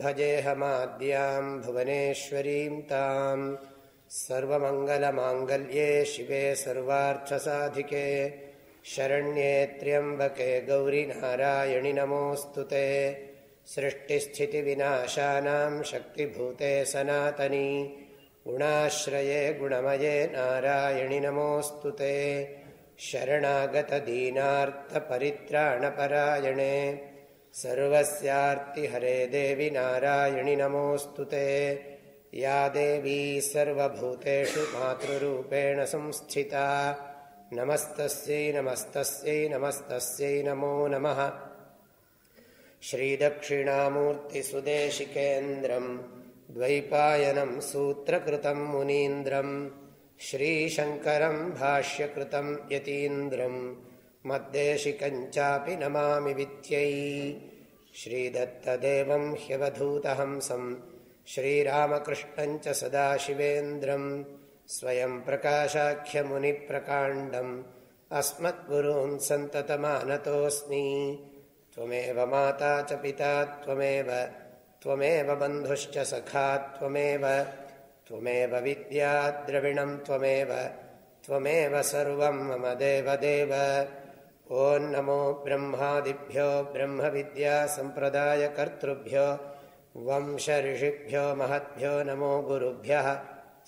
भजेऽहमाद्यां भुवनेश्वरीं ताम् सर्वमङ्गलमाङ्गल्ये शिवे सर्वार्थसाधिके शरण्ये त्र्यम्बके गौरिनारायणि नमोऽस्तु ते सृष्टिस्थितिविनाशानां शक्तिभूते सनातनी गुणाश्रये गुणमये नारायणि नमोऽस्तु ते शरणागतदीनार्तपरित्राणपरायणे सर्वस्यार्तिहरे देवि नारायणि नमोऽस्तु ते। या देवी सर्वभूतेषु मातृरूपेण संस्थिता। नमस्तस्यै नमस्तस्यै नमस्तस्यै नमो नमः। श्रीदक्षिणामूर्तिसुदेशिकेन्द्रम् द्वैपायनं सूत्रकृतं मुनीन्द्रम् श्रीशङ्करं भाष्यकृतं यतीन्द्रं मद्देशिकञ्चापि नमामि विद्यै श्रीदत्तदेवं ह्यवधूतहंसं श्रीरामकृष्णञ्च सदाशिवेन्द्रं स्वयं प्रकाशाख्यमुनिप्रकाण्डम् अस्मद्गुरून् सन्ततमानतोऽस्मि त्वमेव माता च पिता त्वमेव त्वमेव बन्धुश्च सखा त्वमेव त्वमेव विद्याद्रविणं त्वमेव त्वमेव सर्वं मम देवदेव ॐ नमो ब्रह्मादिभ्यो ब्रह्मविद्यासम्प्रदायकर्तृभ्यो वंशऋषिभ्यो महद्भ्यो नमो गुरुभ्यः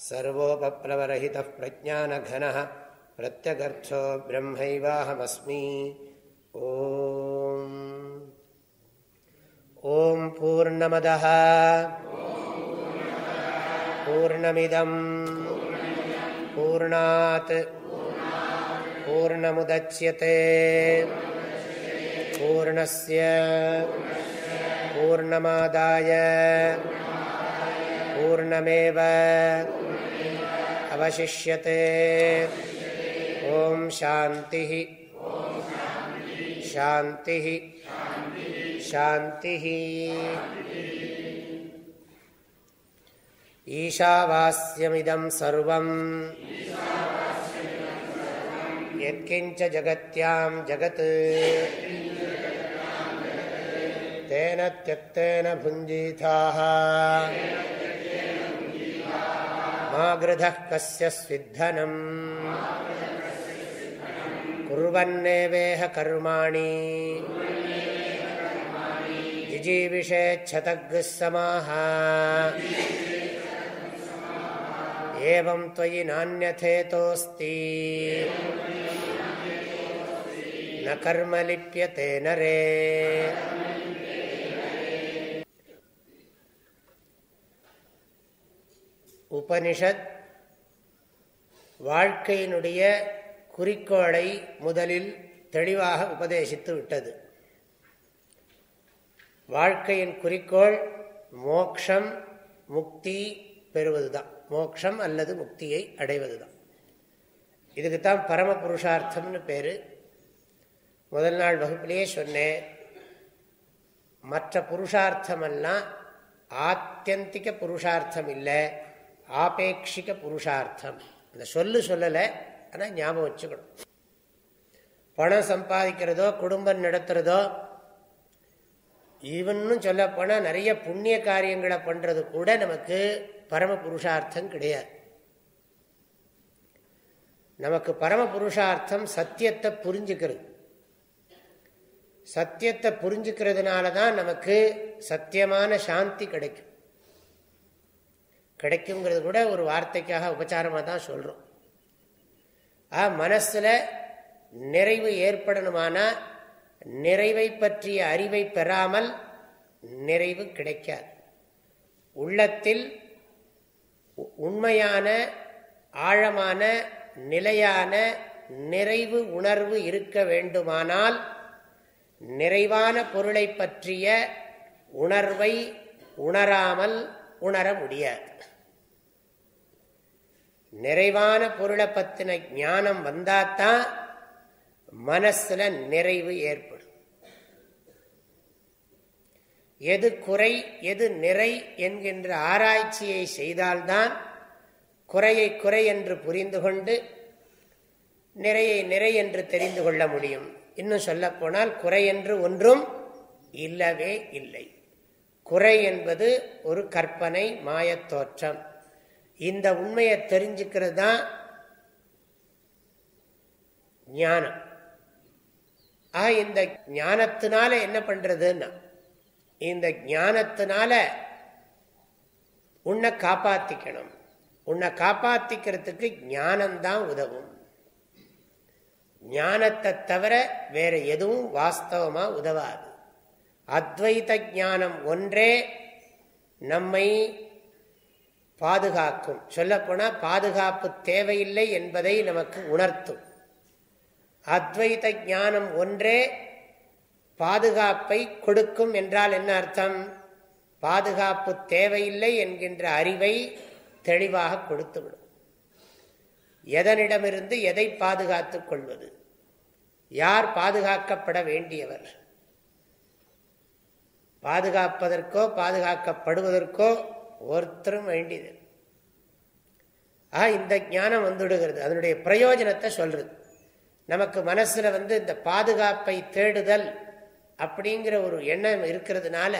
सर्वोपप्लवरहितः प्रज्ञानघनः प्रत्यगर्थो ब्रह्मैवाहमस्मि ॐ पूर्णमदः पूर्णमिदम् पूर्णात् पूर्णमुदच्यते पूर्णस्य पूर्णमादाय पूर्णमेव अवशिष्यते ॐ शान्तिः शान्तिः शान्तिः ईशावास्यमिदं सर्वम् यत्किञ्च जगत्यां जगत् तेन त्यक्तेन भुञ्जीथाः मा गृधः कस्य स्विद्धनम् कुर्वन्नेवेह कर्माणि जिजीविषेच्छतग्ः समाः एवं त्वयि नान्यथेतोऽस्ति न कर्म लिप्यते नरे உபனிஷத் வாழ்க்கையினுடைய குறிக்கோளை முதலில் தெளிவாக உபதேசித்து விட்டது வாழ்க்கையின் குறிக்கோள் மோக்ஷம் முக்தி பெறுவதுதான் மோக்ஷம் அல்லது முக்தியை அடைவது தான் இதுக்கு தான் பரம புருஷார்த்தம்னு பேர். முதல் நாள் வகுப்பிலேயே சொன்னேன். மற்ற புருஷார்த்தமெல்லாம் ஆத்தியந்திக புருஷார்த்தம் இல்லை ஆபேட்சிக புருஷார்த்தம். இந்த சொல்லு சொல்லலை ஆனால் ஞாபகம் வச்சுக்கணும். பணம் சம்பாதிக்கிறதோ குடும்பம் நடத்துறதோ ஈவன்னு சொல்லப்போனால் நிறைய புண்ணிய காரியங்களை பண்ணுறது கூட நமக்கு பரம புருஷார்த்தம் கிடையாது. நமக்கு பரம புருஷார்த்தம் சத்தியத்தை புரிஞ்சுக்கிறது. சத்தியத்தை புரிஞ்சுக்கிறதுனால தான் நமக்கு சத்தியமான சாந்தி கிடைக்கும். கிடைக்குங்கிறது கூட ஒரு வார்த்தைக்காக உபச்சாரமாக தான் சொல்கிறோம் ஆ மனசில் நிறைவு ஏற்படணுமானா நிறைவை பற்றிய அறிவை பெறாமல் நிறைவு கிடைக்காது. உள்ளத்தில் உண்மையான ஆழமான நிலையான நிறைவு உணர்வு இருக்க வேண்டுமானால் நிறைவான பொருளை பற்றிய உணர்வை உணராமல் உணர முடியாது. நிறைவான பொருளை பற்றின ஞானம் வந்தாதான் மனசுல நிறைவு ஏற்படும். எது குறை எது நிறை என்கின்ற ஆராய்ச்சியை செய்தால்தான் குறையை குறை என்று புரிந்து கொண்டு நிறையை நிறை என்று தெரிந்து கொள்ள முடியும். இன்னும் சொல்ல போனால் குறை என்று ஒன்றும் இல்லவே இல்லை. குறை என்பது ஒரு கற்பனை மாயத்தோற்றம் இந்த உண்மையை தெரிஞ்சுக்கிறது தான் ஞானம். ஆக இந்த ஞானத்தினால என்ன பண்றதுன்னா இந்த ஞானத்தினால உன்னை காப்பாத்திக்கணும். உன்னை காப்பாத்திக்கிறதுக்கு ஞானம்தான் உதவும். ஞானத்தை தவிர வேற எதுவும் வாஸ்தவமா உதவாது. அத்வைத ஞானம் ஒன்றே நம்மை பாதுகாக்கும். சொல்லப்போனா பாதுகாப்பு தேவையில்லை என்பதை நமக்கு உணர்த்தும். அத்வைத ஞானம் ஒன்றே பாதுகாப்பை கொடுக்கும் என்றால் என்ன அர்த்தம்? பாதுகாப்பு தேவையில்லை என்கின்ற அறிவை தெளிவாக கொடுத்துவிடும். எதனிடமிருந்து எதை பாதுகாத்துக் கொள்வது? யார் பாதுகாக்கப்பட வேண்டியவர்? பாதுகாப்பதற்கோ பாதுகாக்கப்படுவதற்கோ ஒருத்தரும் வேண்டியது. ஆ இந்த ஞானம் வந்துடுகிறது அதனுடைய பிரயோஜனத்தை சொல்றது. நமக்கு மனசுல வந்து இந்த பாதுகாப்பை தேடுதல் அப்படிங்கிற ஒரு எண்ணம் இருக்கிறதுனால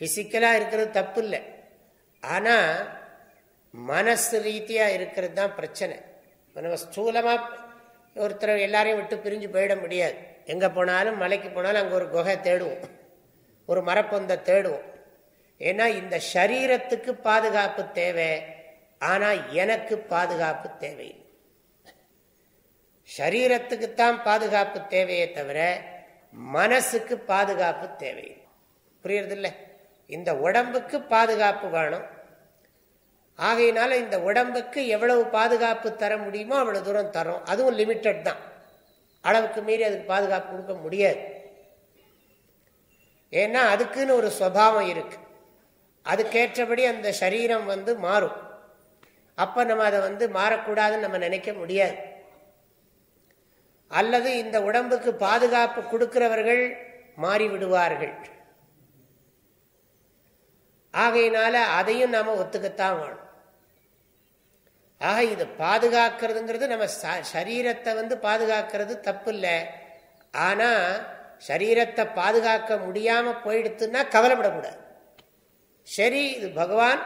பிசிக்கலா இருக்கிறது தப்பு இல்லை ஆனால் மனசு ரீதியாக இருக்கிறது தான் பிரச்சனை. நம்ம ஸ்தூலமாக ஒருத்தர் எல்லாரையும் விட்டு பிரிஞ்சு போயிட முடியாது. எங்கே போனாலும் மலைக்கு போனாலும் அங்கே ஒரு குகை தேடுவோம். ஒரு மரப்பொந்தை தேடுவோம். ஏன்னா இந்த சரீரத்துக்கு பாதுகாப்பு தேவை. ஆனால் எனக்கு பாதுகாப்பு தேவையில்லை. சரீரத்துக்குத்தான் பாதுகாப்பு தேவையே தவிர மனசுக்கு பாதுகாப்பு தேவை. புரியறதில்ல? இந்த உடம்புக்கு பாதுகாப்பு வேணும். ஆகையினால இந்த உடம்புக்கு எவ்வளவு பாதுகாப்பு தர முடியுமோ அவ்வளவு தூரம் தரும். அதுவும் லிமிட்டட் தான். அளவுக்கு மீறி அதுக்கு பாதுகாப்பு கொடுக்க முடியாது. ஏன்னா அதுக்குன்னு ஒரு சுவாவம் இருக்கு. அதுக்கேற்றபடி அந்த சரீரம் வந்து மாறும். அப்ப நம்ம அதை வந்து மாறக்கூடாதுன்னு நம்ம நினைக்க முடியாது. அல்லது இந்த உடம்புக்கு பாதுகாப்பு கொடுக்கிறவர்கள் மாறிவிடுவார்கள். ஆகையினால அதையும் நாம ஒத்துக்கத்தான் வேணும். ஆக இது பாதுகாக்கிறதுங்கிறது நம்ம சரீரத்தை வந்து பாதுகாக்கிறது தப்பு இல்லை ஆனா சரீரத்தை பாதுகாக்க முடியாம போயிடுத்துன்னா கவலைப்படக்கூடாது. சரி இது பகவான்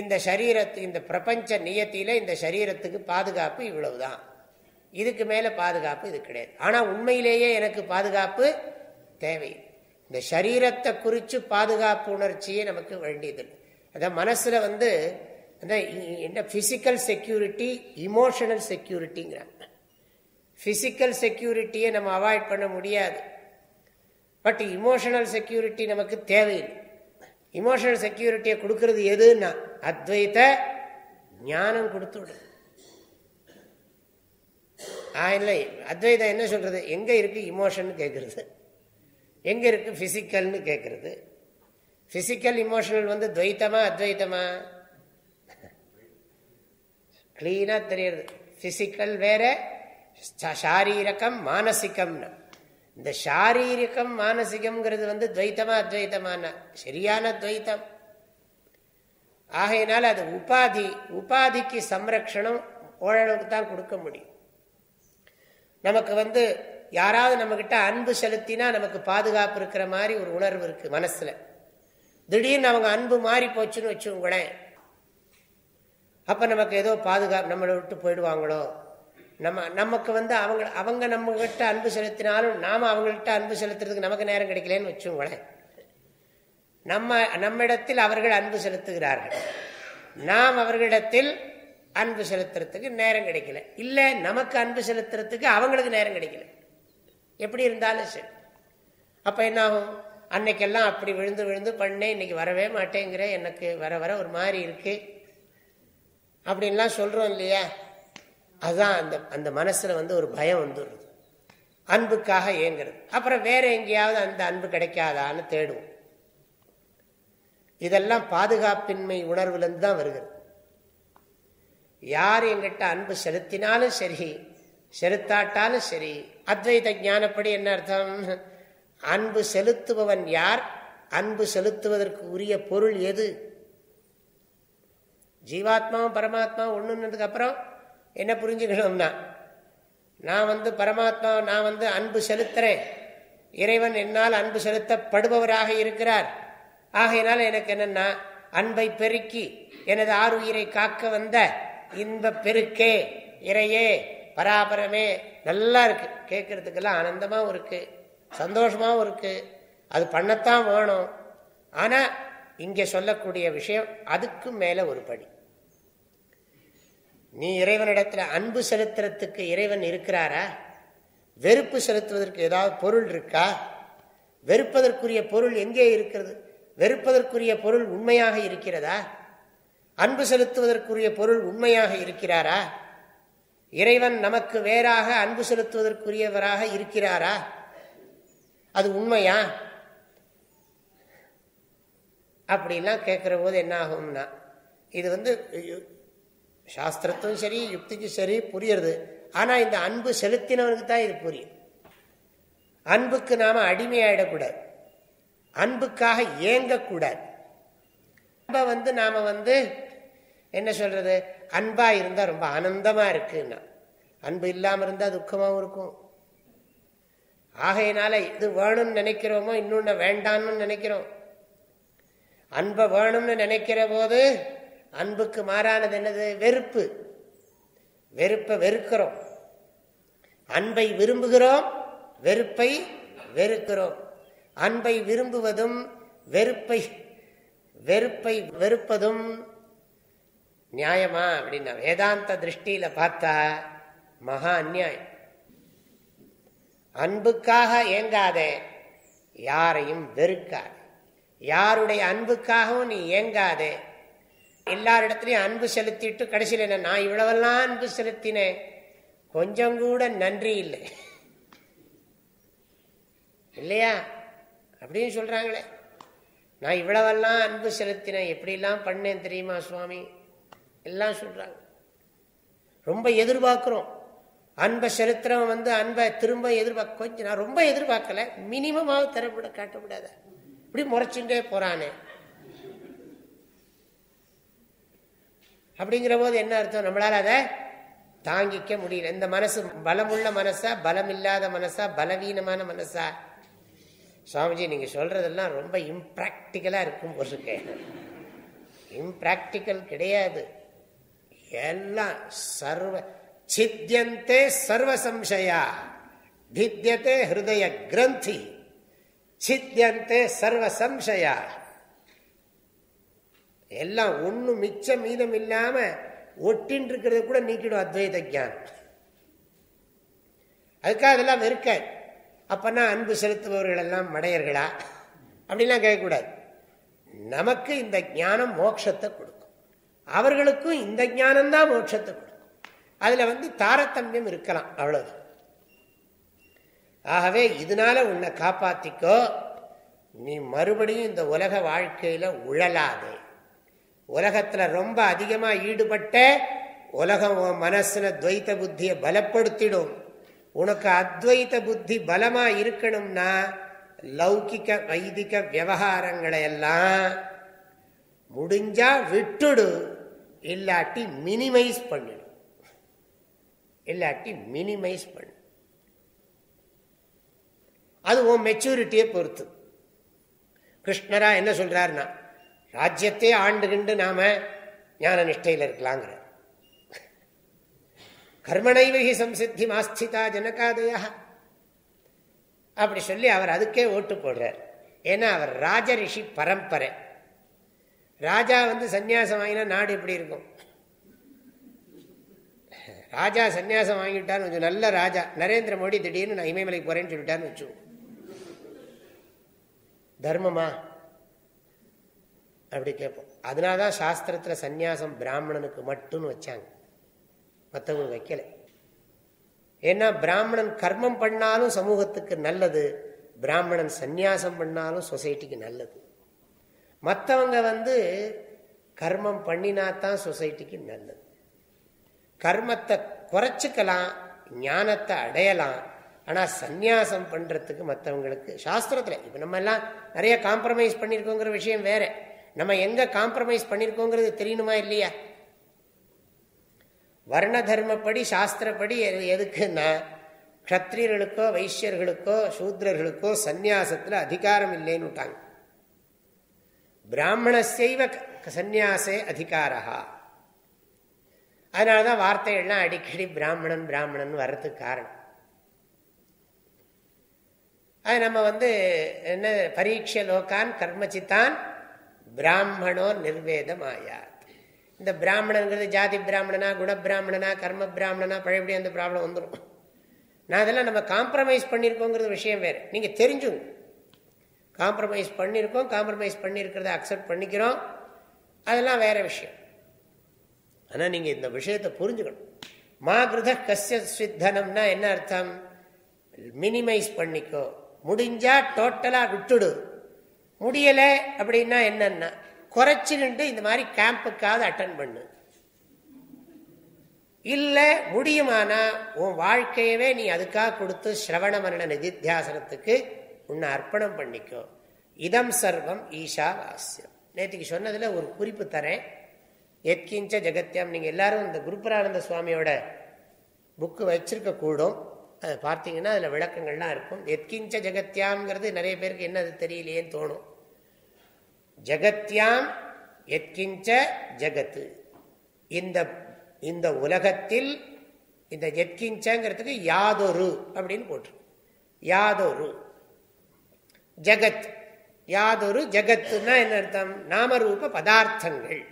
இந்த சரீரத்து இந்த பிரபஞ்ச நியத்தில இந்த சரீரத்துக்கு பாதுகாப்பு இவ்வளவுதான். இதுக்கு மேலே பாதுகாப்பு இது கிடையாது. ஆனால் உண்மையிலேயே எனக்கு பாதுகாப்பு தேவை. இந்த சரீரத்தை குறித்து பாதுகாப்பு உணர்ச்சியே நமக்கு வேண்டியதில்லை அதான் மனசில் வந்து என்ன ஃபிசிக்கல் செக்யூரிட்டி இமோஷனல் செக்யூரிட்டிங்கிறாங்க ஃபிசிக்கல் செக்யூரிட்டியை நம்ம அவாய்ட் பண்ண முடியாது. பட் இமோஷனல் செக்யூரிட்டி நமக்கு தேவையில்லை. இமோஷனல் செக்யூரிட்டியை கொடுக்கறது எதுன்னா அத்வைத்த ஞானம் ஆ இல்லை. அத்வைதம் என்ன சொல்றது? எங்க இருக்கு இமோஷன் கேட்கறது எங்க இருக்கு பிசிக்கல்னு கேட்கறது பிசிக்கல் இமோஷனல் வந்து துவைத்தமா அத்வைத்தமா? கிளீனா தெரியுது பிசிக்கல் வேற சாரீரகம் மானசிகம்னா. இந்த சாரீரிகம் மானசிகம்ங்கிறது வந்து துவைத்தமா அத்வைத்தமான? சரியான துவைத்தம். ஆகையினால அது உபாதி உபாதிக்கு சம்ரக்ஷணம் ஓரளவுக்கு தான் கொடுக்க முடியும். நமக்கு வந்து யாராவது நம்மக்கிட்ட அன்பு செலுத்தினா நமக்கு பாதுகாப்பு இருக்கிற மாதிரி ஒரு உணர்வு இருக்கு மனசுல. திடீர்னு அவங்க அன்பு மாறி போச்சுன்னு வச்சுங்களேன் அப்ப நமக்கு ஏதோ பாதுகாப்பு நம்மளை விட்டு போயிடுவாங்களோ? நம்ம நமக்கு வந்து அவங்க அவங்க நம்ம கிட்ட அன்பு செலுத்தினாலும் நாம அவங்கள்ட்ட அன்பு செலுத்துறதுக்கு நமக்கு நேரம் கிடைக்கலன்னு வச்சுங்களேன் நம்ம நம்மிடத்தில் அவர்கள் அன்பு செலுத்துகிறார்கள். நாம் அவர்களிடத்தில் அன்பு செலுத்துறதுக்கு நேரம் கிடைக்கல. இல்லை நமக்கு அன்பு செலுத்துறதுக்கு அவங்களுக்கு நேரம் கிடைக்கல. எப்படி இருந்தாலும் சரி. அப்போ என்ன ஆகும் அன்னைக்கெல்லாம் அப்படி விழுந்து விழுந்து பண்ணேன் இன்னைக்கு வரவே மாட்டேங்கிற எனக்கு வர வர ஒரு மாதிரி இருக்கு. அப்படின்லாம் சொல்கிறோம் இல்லையா? அதுதான் அந்த அந்த மனசில் வந்து ஒரு பயம் வந்துடுறது அன்புக்காக ஏங்குறது. அப்புறம் வேற எங்கேயாவது அந்த அன்பு கிடைக்காதான்னு தேடுவோம். இதெல்லாம் பாதுகாப்பின்மை உணர்வுலேருந்து தான் வருகிறது. யார் எங்கிட்ட அன்பு செலுத்தினாலும் சரி செலுத்தாட்டாலும் சரி அத்வைத ஞானப்படி என்ன அர்த்தம்? அன்பு செலுத்துபவன் யார்? அன்பு செலுத்துவதற்கு உரிய பொருள் எது? ஜீவாத்மாவும் பரமாத்மாவும் ஒண்ணுன்னதுக்கு அப்புறம் என்ன புரிஞ்சுக்கணும்னா நான் வந்து பரமாத்மா நான் வந்து அன்பு செலுத்துறேன். இறைவன் என்னால் அன்பு செலுத்தப்படுபவராக இருக்கிறார். ஆகையினால எனக்கு என்னன்னா அன்பை பெருக்கி எனது ஆறு உயிரை காக்க வந்த இந்த பெருக்கே இறையே பராபரமே நல்லா இருக்கு. கேட்கறதுக்கெல்லாம் ஆனந்தமாகவும் இருக்கு. சந்தோஷமாகவும் இருக்கு. அது பண்ணத்தான் வேணும். ஆனா இங்கே சொல்லக்கூடிய விஷயம் அதுக்கு மேல ஒரு படி. நீ இறைவனிடத்துல அன்பு செலுத்துறதுக்கு இறைவன் இருக்கிறாரா? வெறுப்பு செலுத்துவதற்கு ஏதாவது பொருள் இருக்கா? வெறுப்பதற்குரிய பொருள் எங்கே இருக்கிறது? வெறுப்பதற்குரிய பொருள் உண்மையாக இருக்கிறதா? அன்பு செலுத்துவதற்குரிய பொருள் உண்மையாக இருக்கிறாரா? இறைவன் நமக்கு வேறாக அன்பு செலுத்துவதற்குரியவராக இருக்கிறாரா? அது உண்மையா? அப்படிலாம் கேட்குற போது என்ன ஆகும்னா இது வந்து சாஸ்திரத்தும் சரி யுக்திக்கும் சரி புரியுறது. ஆனால் இந்த அன்பு செலுத்தினவனுக்கு தான் இது புரியும். அன்புக்கு நாம அடிமையாயிடக்கூடாது. அன்புக்காக ஏங்கக்கூடாது. அன்பை வந்து நாம வந்து என்ன சொல்றது? அன்பா இருந்தா ரொம்ப ஆனந்தமா இருக்குன்னா. அன்பு இல்லாம இருந்தா துக்கமாகவும் இருக்கும். ஆகையினால இது வேணும்னு நினைக்கிறோமோ இன்னொன்னு வேண்டான்னு நினைக்கிறோம். அன்பை வேணும்னு நினைக்கிற போது அன்புக்கு மாறானது என்னது? வெறுப்பு. வெறுப்பை வெறுக்கிறோம். அன்பை விரும்புகிறோம் வெறுப்பை வெறுக்கிறோம். அன்பை விரும்புவதும் வெறுப்பை வெறுப்பை வெறுப்பதும் நியாயமா அப்படின்னா வேதாந்த திருஷ்டியில பார்த்தா மகா அந்நியாயம். அன்புக்காக ஏங்காதே யாரையும் வெறுக்காது. யாருடைய அன்புக்காகவும் நீ ஏங்காதே. எல்லாரிடத்துலையும் அன்பு செலுத்திட்டு கடைசியில் என்ன நான் இவ்வளவெல்லாம் அன்பு செலுத்தினேன் கொஞ்சம் கூட நன்றி இல்லை. இல்லையா? அப்படின்னு சொல்றாங்களே. நான் இவ்வளவெல்லாம் அன்பு செலுத்தினேன் எப்படிலாம் பண்ணேன் தெரியுமா சுவாமி? எல்லாம் சொல்றாங்க. ரொம்ப எதிர்பார்க்கிறோம். அன்பை செலுத்துறவன் வந்து அன்பை திரும்ப எதிர்பார்க்க கொஞ்சம் நான் ரொம்ப எதிர்பார்க்கல. மினிமமாக தரப்பட காட்டப்படாத இப்படி முறைச்சுட்டே போறானே. அப்படிங்கிற போது என்ன அர்த்தம்? நம்மளால அதை தாங்கிக்க முடியல. இந்த மனசு பலமுள்ள மனசா பலம் இல்லாத மனசா பலவீனமான மனசா? சுவாமிஜி நீங்க சொல்றதெல்லாம் ரொம்ப இம்ப்ராக்டிக்கலா இருக்கும் பொருளுக்கு இம்ப்ராக்டிக்கல் கிடையாது. எல்லாம் சர்வ சித்தியந்தே சர்வ சம்சயா பித்தியத்தே ஹிருதய கிரந்தி சித்தியந்தே சர்வ சம்சயா எல்லாம் ஒன்றும் மிச்சம் மீதம் இல்லாம ஒட்டின் இருக்கிறத கூட நீக்கிடும் அத்வைத ஜானம் அதுக்காக அதெல்லாம் இருக்க அப்பனா அன்பு செலுத்துபவர்கள் எல்லாம் மடையர்களா? அப்படிலாம் கேட்கக்கூடாது. நமக்கு இந்த ஞானம் மோட்சத்தை கொடுக்கும். அவர்களுக்கும் இந்த ஞானம் தான் மோட்சத்தை கொடுக்கும். அதுல வந்து தாரதமியம் இருக்கலாம் அவ்வளவு ஆகவே இதனால உன்னை காப்பாத்திக்கோ. நீ மறுபடியும் இந்த உலக வாழ்க்கையில உழலாதே. உலகத்துல ரொம்ப அதிகமா ஈடுபட்ட உலகம் மனசில் மனசுல துவைத்த புத்தியை பலப்படுத்திடும். உனக்கு அத்வைத புத்தி பலமா இருக்கணும்னா லௌகிக்க வைதிக விவகாரங்களை எல்லாம் முடிஞ்சா விட்டுடு. இல்லாட்டி மினிமைஸ் பண்ணிடு இல்லாட்டி மினிமைஸ் பண்ணு. அது உன் மெச்சூரிட்டியை பொறுத்து. கிருஷ்ணரா என்ன சொல்றாருன்னா ராஜ்யத்தையே ஆண்டுகிண்டு நாம ஞான நிஷ்டையில் இருக்கலாங்கிற கர்மனைவகி சம்சித்தி மாஸ்திதா ஜனகாதயா அப்படி சொல்லி அவர் அதுக்கே ஓட்டு போடுறார். ஏன்னா அவர் ராஜ ரிஷி பரம்பரை. ராஜா வந்து சன்னியாசம் வாங்கினா நாடு எப்படி இருக்கும்? ராஜா சன்னியாசம் வாங்கிட்டான்னு கொஞ்சம் நல்ல ராஜா. நரேந்திர மோடி திடீர்னு நான் இமயமலைக்கு போறேன்னு சொல்லிட்டான்னு வச்சு தர்மமா? அப்படி கேட்போம். அதனாலதான் சாஸ்திரத்துல சாஸ்திரத்தில் சந்நியாசம் பிராமணனுக்கு மட்டும்னு வச்சாங்க. மற்றவங்களுக்கு வைக்கல. ஏன்னா பிராமணன் கர்மம் பண்ணாலும் சமூகத்துக்கு நல்லது. பிராமணன் சந்நியாசம் பண்ணாலும் சொசைட்டிக்கு நல்லது. மற்றவங்க வந்து கர்மம் பண்ணினாத்தான் சொசைட்டிக்கு நல்லது. கர்மத்தை குறைச்சிக்கலாம் ஞானத்தை அடையலாம். ஆனால் சந்நியாசம் பண்ணுறதுக்கு மற்றவங்களுக்கு சாஸ்திரத்தில் இப்போ நம்ம எல்லாம் நிறைய காம்ப்ரமைஸ் பண்ணியிருக்கோங்கிற விஷயம் வேற. நம்ம எங்கே காம்ப்ரமைஸ் பண்ணியிருக்கோங்கிறது தெரியணுமா இல்லையா? வர்ண தர்மப்படி சாஸ்திரப்படி எதுக்குன்னா க்ஷத்ரியர்களுக்கோ வைசியர்களுக்கோ சூத்ரர்களுக்கோ சந்நியாசத்தில் அதிகாரம் இல்லைன்னு விட்டாங்க பிராமணசைவ சந்நியாசே அதிகாரா அதனால தான் வார்த்தைகள்லாம் அடிக்கடி பிராமணன் பிராமணன் வர்றதுக்கு காரணம். அது நம்ம வந்து என்ன பரீட்ச லோக்கான் கர்மச்சித்தான் பிராமணோ நிர்வேதம் இந்த பிராமணங்கிறது ஜாதி பிராமணனா குண பிராமணனா கர்ம பிராமணனா பழையபடி அந்த ப்ராப்ளம் வந்துடும் நான் அதெல்லாம் நம்ம காம்ப்ரமைஸ் பண்ணியிருக்கோங்கிறது விஷயம் வேறு. நீங்கள் தெரிஞ்சுங்க. காம்ப்ரமைஸ் பண்ணியிருக்கோம் காம்ப்ரமைஸ் பண்ணியிருக்கிறத அக்செப்ட் பண்ணிக்கிறோம். அதெல்லாம் வேற விஷயம். ஆனால் நீங்கள் இந்த விஷயத்தை புரிஞ்சுக்கணும். மா கிருத கசிய சித்தனம்னா என்ன அர்த்தம்? மினிமைஸ் பண்ணிக்கோ. முடிஞ்சா டோட்டலாக விட்டுடு. முடியலை அப்படின்னா என்னன்னா குறைச்சிக்கிட்டு இந்த மாதிரி கேம்புக்காவது அட்டன் பண்ணு. இல்லை முடியுமானா உன் வாழ்க்கையவே நீ அதுக்காக கொடுத்து ஸ்ரவண மரண நிதித்தியாசனத்துக்கு உன்னை அர்ப்பணம் பண்ணிக்கோ. இதம் சர்வம் ஈஷா வாசியம். நேற்றுக்கு சொன்னதில் ஒரு குறிப்பு தரேன். எத்கிஞ்ச ஜெகத்யம் நீங்கள் எல்லாரும் இந்த குருபரானந்த சுவாமியோட புக்கு வச்சிருக்க கூடும். அதை பார்த்தீங்கன்னா அதில் விளக்கங்கள்லாம் இருக்கும். எத்கிஞ்ச ஜெகத்யாங்கிறது நிறைய பேருக்கு என்ன அது தெரியலையேன்னு தோணும். ஜகத்யாம் எத்கிஞ்ச ஜகத்து. இந்த இந்த உலகத்தில் இந்த எத்கிஞ்சங்கிறதுக்கு யாதொரு அப்படின்னு போட்டிருக்கு. யாதொரு. ஜகத். யாதொரு ஜகத்துன்னா என்ன அர்த்தம்? நாமரூப பதார்த்தங்கள்.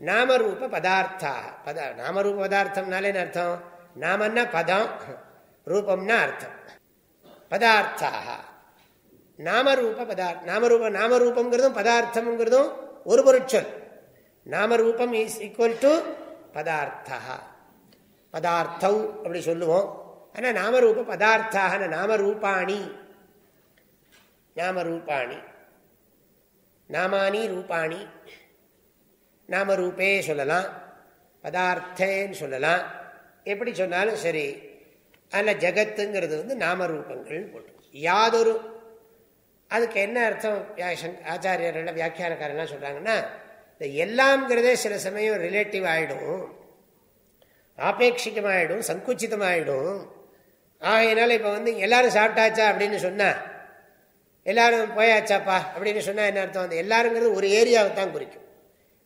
நாமரூப பதார்த்தா பத நாமரூப பதார்த்தம்னாலே என்ன அர்த்தம்? நாமன்னா பதம். ரூபம்னா அர்த்தம். பதார்த்தாக. நாமரூப பதார்த்த நாமரூப நாமரூபங்கிறதும் பதார்த்தம்ங்கிறதும் ஒரு பொருட்சொல் நாமரூபம் இஸ் ஈக்குவல் டு பதார்த்தா பதார்த்தவ் அப்படி சொல்லுவோம். ஆனால் நாமரூப பதார்த்தாக நாமரூபாணி. நாமரூபாணி. நாமானி ரூபாணி. நாமரூபே சொல்லலாம். பதார்த்தேன்னு சொல்லலாம். எப்படி சொன்னாலும் சரி. அதில் ஜகத்துங்கிறது வந்து நாமரூபங்கள் போட்டு யாதொரு அதுக்கு என்ன அர்த்தம்? ஆச்சாரியர்கள் வியாக்கியானக்காரன் சொல்கிறாங்கன்னா இந்த எல்லாம்ங்கிறதே சில சமயம் ரிலேட்டிவ் ஆகிடும் ஆபேட்சிகமாகிடும் சங்குச்சிதமாகிடும் ஆகையினால இப்போ வந்து எல்லாரும் சாப்பிட்டாச்சா அப்படின்னு சொன்னால் எல்லாரும் போயாச்சாப்பா அப்படின்னு சொன்னால் என்ன அர்த்தம்? அந்த எல்லாருங்கிறது ஒரு ஏரியாவை தான் குறிக்கும்.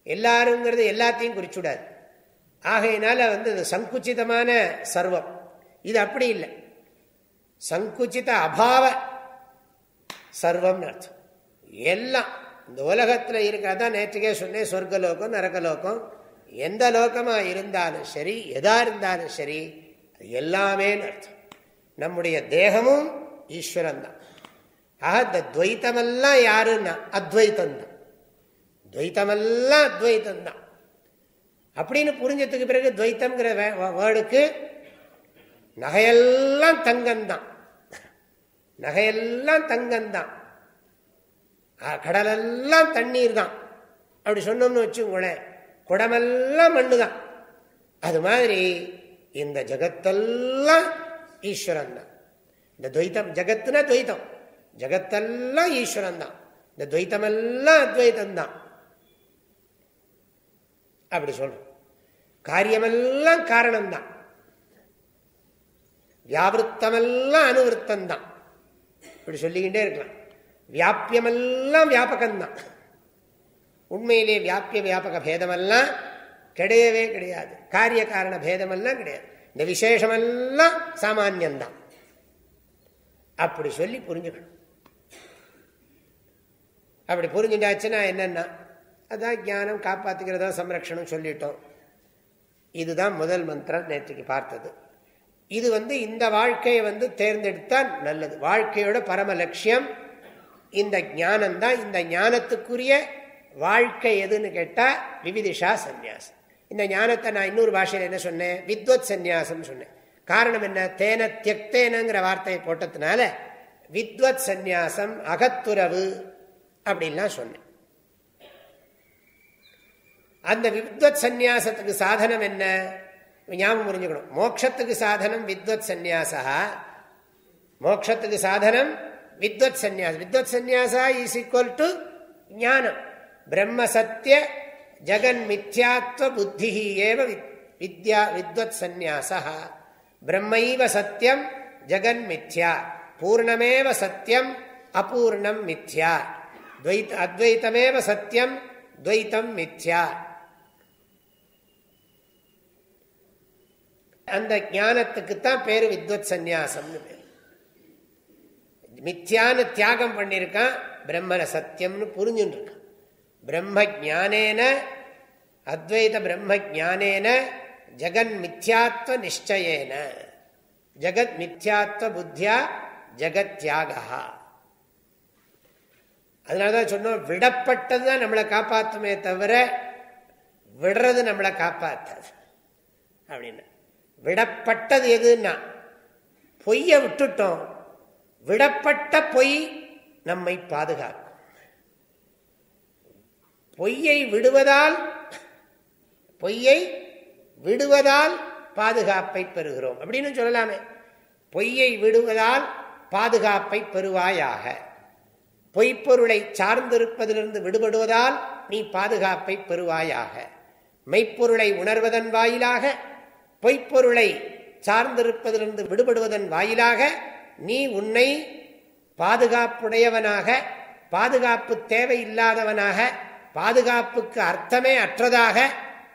எல்லாருங்கிறது எல்லாத்தையும் குறிச்சுடாது. ஆகையினால வந்து சங்குச்சிதமான சர்வம். இது அப்படி இல்லை. சங்குச்சித அபாவ சர்வம்னு அர்த்தம். எல்லாம். இந்த உலகத்தில் இருக்கிறதான் நேற்றுக்கே சொன்னேன் சொர்க்கலோகம் நரகலோகம். எந்த லோகமாக இருந்தாலும் சரி எதா இருந்தாலும் சரி எல்லாமேன்னு அர்த்தம். நம்முடைய தேகமும் ஈஸ்வரன் தான் ஆக இந்த துவைத்தமெல்லாம் யாருன்னா? அத்வைத்தம் தான் துவைத்தமெல்லாம் அத்வைத்தம் தான் அப்படின்னு புரிஞ்சதுக்கு பிறகு துவைத்தம்ங்கிற வேர்டுக்கு நகையெல்லாம் தங்கம்தான். நகையெல்லாம் தங்கம்தான். கடலெல்லாம் தண்ணீர் தான் அப்படி சொன்னோம்னு வச்சுங்களேன் குடமெல்லாம் மண்ணு தான் அது மாதிரி இந்த ஜகத்தெல்லாம் ஈஸ்வரன் தான் இந்த துவைத்தம் ஜகத்துனா துவைத்தம். ஜகத்தெல்லாம் ஈஸ்வரன் தான் இந்த துவைத்தமெல்லாம் அத்வைத்தம் தான் அப்படி சொல்றோம். காரியமெல்லாம் காரணம்தான். வியாபிருத்தமெல்லாம் அனுவருத்தம் தான் இப்படி சொல்லிக்கிட்டே இருக்கலாம். வியாபியமெல்லாம் வியாபகம்தான். உண்மையிலே வியாபிய வியாபக பேதமெல்லாம் கிடையவே கிடையாது. காரிய காரண பேதமெல்லாம் கிடையாது. இந்த விசேஷமெல்லாம் சாமானியம்தான் அப்படி சொல்லி புரிஞ்சுக்கணும். அப்படி புரிஞ்சுட்டாச்சுன்னா என்னன்னா அதான் ஞானம் காப்பாத்துக்கிறதா சம்ரக்ஷணம் சொல்லிட்டோம். இதுதான் முதல் மந்திரம் நேற்றுக்கு பார்த்தது. இது வந்து இந்த வாழ்க்கையை வந்து தேர்ந்தெடுத்தால் நல்லது. வாழ்க்கையோட பரம லட்சியம் இந்த ஞானம் தான் இந்த ஞானத்துக்குரிய வாழ்க்கை எதுன்னு கேட்டால் விவிதிஷா சந்நியாசம். இந்த ஞானத்தை நான் இன்னொரு பாஷையில் என்ன சொன்னேன்? வித்வத் சந்நியாசம் சொன்னேன். காரணம் என்ன? தேன தியக்தேனங்கிற வார்த்தையை போட்டதுனால வித்வத் சந்நியாசம் அகத்துறவு அப்படின்லாம் சொன்னேன். அந்த வித்வத் சந்நியாசத்துக்கு சாதனம் என்ன? ஞாபகம் புரிஞ்சுக்கணும். மோட்சத்துக்கு சாதனம் வித்வத் சந்நியாசா. மோட்சத்துக்கு சாதனம் வித்வத் சந்நியாசம் வித்வத் சந்நியாசா இஸ் ஈக்குவல் டு ஞானம். பிரம்ம சத்திய ஜெகன் மித்யாத்வ புத்தி ஏவ வித்யா வித்வத் சந்நியாசா. பிரம்மைவ சத்தியம் ஜெகன் மித்யா. பூர்ணமேவ சத்தியம் அபூர்ணம் மித்யா. அத்வைத்தமேவ சத்தியம் துவைத்தம் மித்யா. அந்த ஞானத்துக்கு தான் பேரு வித்வத் சந்நியாசம்னு பேர். மித்யான்னு தியாகம் பண்ணியிருக்கான் பிரம்மன சத்தியம்னு புரிஞ்சுட்டு இருக்கான் பிரம்ம ஜானேன அத்வைத பிரம்ம ஜானேன ஜெகன் மித்யாத்வ நிச்சயேன ஜெகத் மித்யாத்வ புத்தியா ஜெகத் தியாகா. அதனாலதான் சொன்னோம் விடப்பட்டது தான் நம்மளை காப்பாற்றுமே தவிர விடுறது நம்மளை காப்பாற்றாது அப்படின்னு. விடப்பட்டது எதுன்னா பொய்ய விட்டுட்டோம். விடப்பட்ட பொய் நம்மை பாதுகாக்கும். பொய்யை விடுவதால் பொய்யை விடுவதால் பாதுகாப்பை பெறுகிறோம். அப்படின்னு சொல்லலாமே. பொய்யை விடுவதால் பாதுகாப்பை பெறுவாயாக. பொய்ப்பொருளை சார்ந்திருப்பதிலிருந்து விடுபடுவதால் நீ பாதுகாப்பை பெறுவாயாக. மெய்ப்பொருளை உணர்வதன் வாயிலாக பொய்ப்பொருளை சார்ந்திருப்பதிலிருந்து விடுபடுவதன் வாயிலாக நீ உன்னை பாதுகாப்புடையவனாக பாதுகாப்பு தேவையில்லாதவனாக பாதுகாப்புக்கு அர்த்தமே அற்றதாக